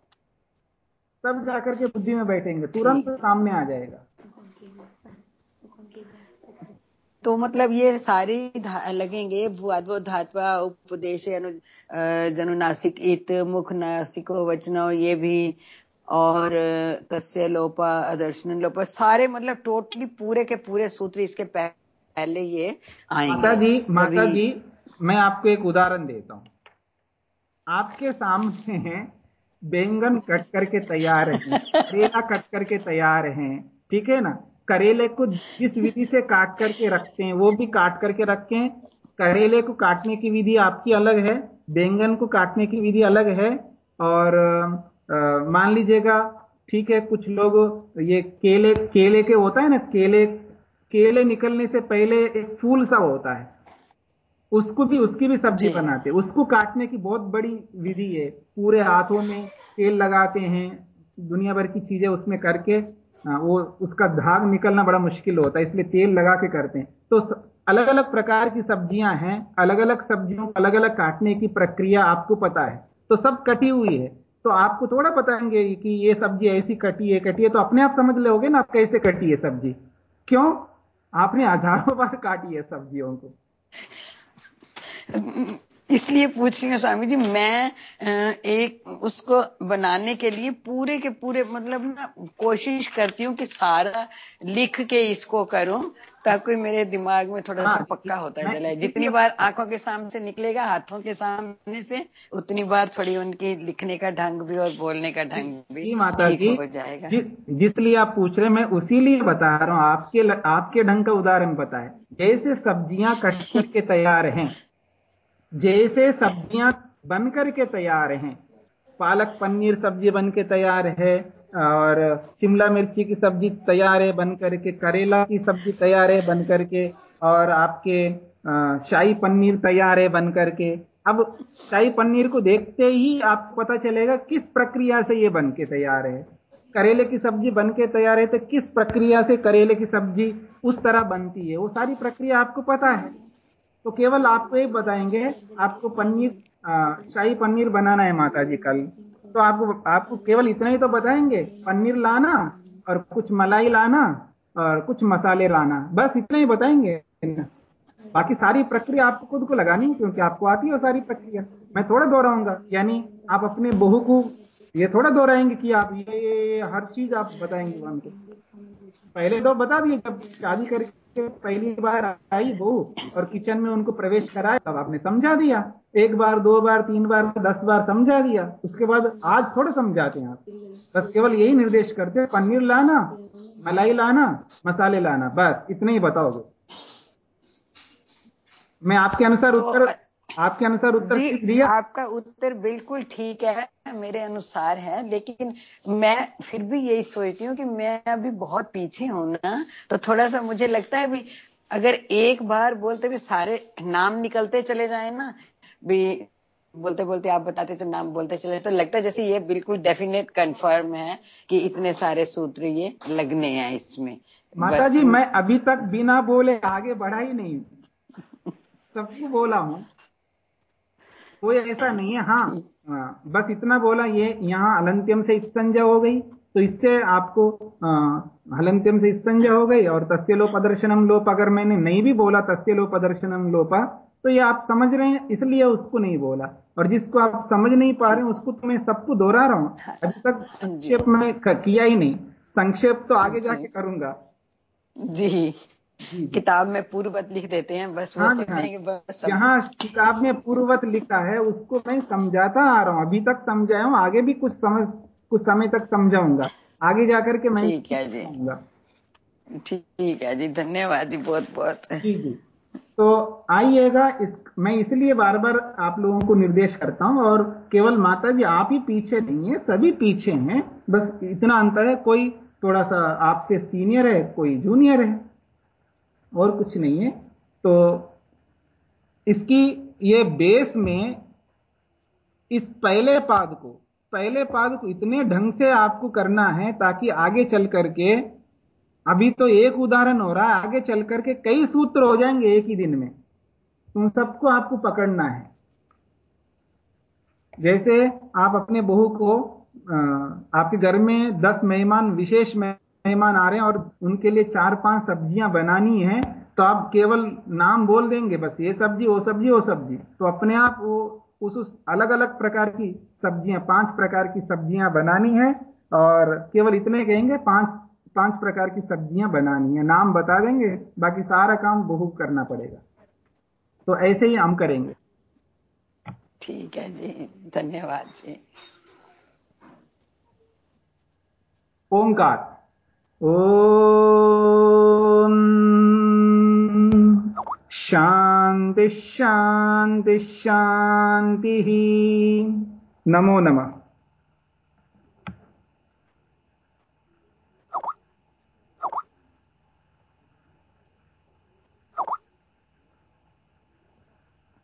तब जाकर के बुद्धि में बैठेंगे। तुरंत सामने आ जाएगा। तो मतलब ये सारी लगेंगे भूआद्वो धात्वा उपदेश जनुनासिक इत मुख नासिको वचनो ये भी और तस्य लोपा अदर्शन लोपा सारे मतलब टोटली पूरे के पूरे सूत्र इसके पहले ये आएँगे। माता जी माता जी मैं आपको एक उदाहरण देता हूँ। आपके सामने हैं बैंगन कट करके तैयार है करेला कट करके तैयार है ठीक है ना? करेले को जिस विधि से काट करके रखते हैं वो भी काट करके रखें। करेले को काटने की विधि आपकी अलग है बैंगन को काटने की विधि अलग है और मान लीजिएगा ठीक है कुछ लोग ये केले केले के होता है ना केले केले निकलने से पहले एक फूल सा होता है। उसको भी उसकी भी सब्ज़ी बनाते हैं। उसको काटने की बहुत बड़ी विधि है। पूरे हाथों में तेल लगाते हैं दुनिया भर की चीज़ें उसमें करके वो उसका धाग निकलना बड़ा मुश्किल होता है इसलिए तेल लगा के करते हैं। तो अलग अलग प्रकार की सब्ज़ियाँ हैं अलग अलग सब्जियों अलग अलग काटने की प्रक्रिया आपको पता है। तो सब कटी हुई है। तो आपको थोड़ा बताएँगे कि ये सब्ज़ी ऐसी कटी है कटी है तो अपने आप समझ लोगे ना आप कैसे कटी है सब्ज़ी। क्यों? आपने हज़ारों बार काटी है सब्जियों को। इसलिए पूछ रही हूँ स्वामी जी, मैं एक उसको बनाने के लिए पूरे के पूरे मतलब ना कोशिश करती हूँ कि सारा लिख के इसको करूँ। ताकि मेरे दिमाग में थोड़ा हाँ, सा पक्का होता है। चला जितनी बार आँखों के सामने से निकलेगा हाथों के सामने से उतनी बार थोड़ी उनकी लिखने का ढंग भी और बोलने का ढंग भी माता जी हो जाएगा। जिसलिए आप पूछ रहे मैं उसी लिए बता रहा हूँ आपके आपके ढंग का उदाहरण बताए। जैसे सब्ज़ियाँ कट करके तैयार हैं जैसे सब्ज़ियाँ बन करके तैयार हैं पालक पनीर सब्ज़ी बन के तैयार है और शिमला मिर्ची की सब्ज़ी तैयार है बन करके करेला की सब्ज़ी तैयार है बन करके और आपके शाही पनीर तैयार है बन करके अब शाही पनीर को देखते ही आपको पता चलेगा किस प्रक्रिया से ये बन के तैयार है। करेले की सब्ज़ी बन के तैयार है तो किस प्रक्रिया से करेले की सब्ज़ी उस तरह बनती है, वो सारी प्रक्रिया आपको पता है। तो केवल आपको एक बताएँगे, आपको पनीर शाही पनीर बनाना है माता जी कल। तो आपको आपको केवल इतना ही तो बताएँगे। पनीर लाना और कुछ मलाई लाना और कुछ मसाले लाना। बस इतना ही बताएँगे। बाकी सारी प्रक्रिया आपको खुद को लगानी है क्योंकि आपको आती है सारी प्रक्रिया। मैं थोड़ा दोहराऊँगा यानी आप अपने बहू को ये थोड़ा दोहराएँगे कि आप ये, हर चीज़ आप बताएँगे उनको पहले तो बता दिए जब शादी करके पहली बार आई बहू और किचन में उनको प्रवेश कराया, तब आपने समझा दिया। एक बार, दो बार, तीन बार, दस बार समझा दिया। उसके बाद आज थोड़ा समझाते हैं आप। बस केवल यही निर्देश करते हैं, पनीर लाना, मलाई लाना, मसाले लाना, बस, इतने ही बताओगे। मैं आपके अनुसार उत्तर आपके अनुसार उत्तर ठीक दिया? आपका उत्तर बिल्कुल ठीक है मेरे अनुसार है लेकिन मैं फिर भी यही सोचती हूँ कि मैं अभी बहुत पीछे हूँ ना तो थोड़ा सा मुझे लगता है भी अगर एक बार बोलते भी सारे नाम निकलते चले जाए ना भी बोलते बोलते आप बताते तो नाम बोलते चले तो लगता है जैसे ये बिल्कुल डेफिनेट कंफर्म है कि इतने सारे सूत्र ये लगने हैं इसमें। माता जी मैं अभी तक बिना बोले आगे बढ़ा ही नहीं सबको बोला हूँ। कोई ऐसा नहीं है हाँ, हाँ बस इतना बोला ये यहाँ अलंत्यम से संजय हो गई तो इससे आपको हलंत्यम से संजय हो गई और तस्य लोपदर्शनम लोप अगर मैंने नहीं भी बोला तस्य लोपदर्शनम लोपा तो ये आप समझ रहे हैं इसलिए उसको नहीं बोला। और जिसको आप समझ नहीं पा रहे हैं उसको तो मैं सबको दोहरा रहा हूँ। अभी तक संक्षेप में किया ही नहीं। संक्षेप तो आगे जाके करूँगा। जी। किताब में पूर्ववत लिख देते हैं बस वो हाँ, हाँ। बस जहाँ किताब में पूर्ववत लिखा है उसको मैं समझाता आ रहा हूँ। अभी तक समझाया हूँ आगे भी कुछ समझ कुछ समय तक समझाऊँगा। आगे जाकर के मैं ठीक है जी। ठीक है जी धन्यवाद जी बहुत बहुत। जी जी। तो आइएगा इस मैं इसलिए बार बार आप लोगों को निर्देश करता हूँ और केवल माता जी आप ही पीछे नहीं है सभी पीछे हैं। बस इतना अंतर है कोई थोड़ा सा आपसे सीनियर है कोई जूनियर है। और कुछ नहीं है। तो इसकी, ये बेस में इस पहले पाद को, पहले पाद को इतने ढंग से आपको करना है ताकि आगे चल करके, अभी तो एक उदाहरण हो रहा है, आगे चल करके कई सूत्र हो जाएँगे एक ही दिन में। उन सबको आपको पकड़ना है। जैसे आप अपने बहू को आपके घर में दस मेहमान, विशेष मेहमान आ रहे हैं और उनके लिए चार पाँच सब्ज़ियाँ बनानी है तो आप केवल नाम बोल देंगे बस ये सब्ज़ी वो सब्ज़ी वो सब्ज़ी। तो अपने आप वो उस उस अलग अलग प्रकार की सब्ज़ियाँ पाँच प्रकार की सब्ज़ियाँ बनानी है और केवल इतने कहेंगे पाँच पाँच प्रकार की सब्ज़ियाँ बनानी है। नाम बता देंगे बाकी सारा काम बहु करना पड़ेगा। तो ऐसे ही हम करेंगे। ठीक है जी धन्यवाद जी। ओंकार। ओ शांति शांति शांति नमो नमः।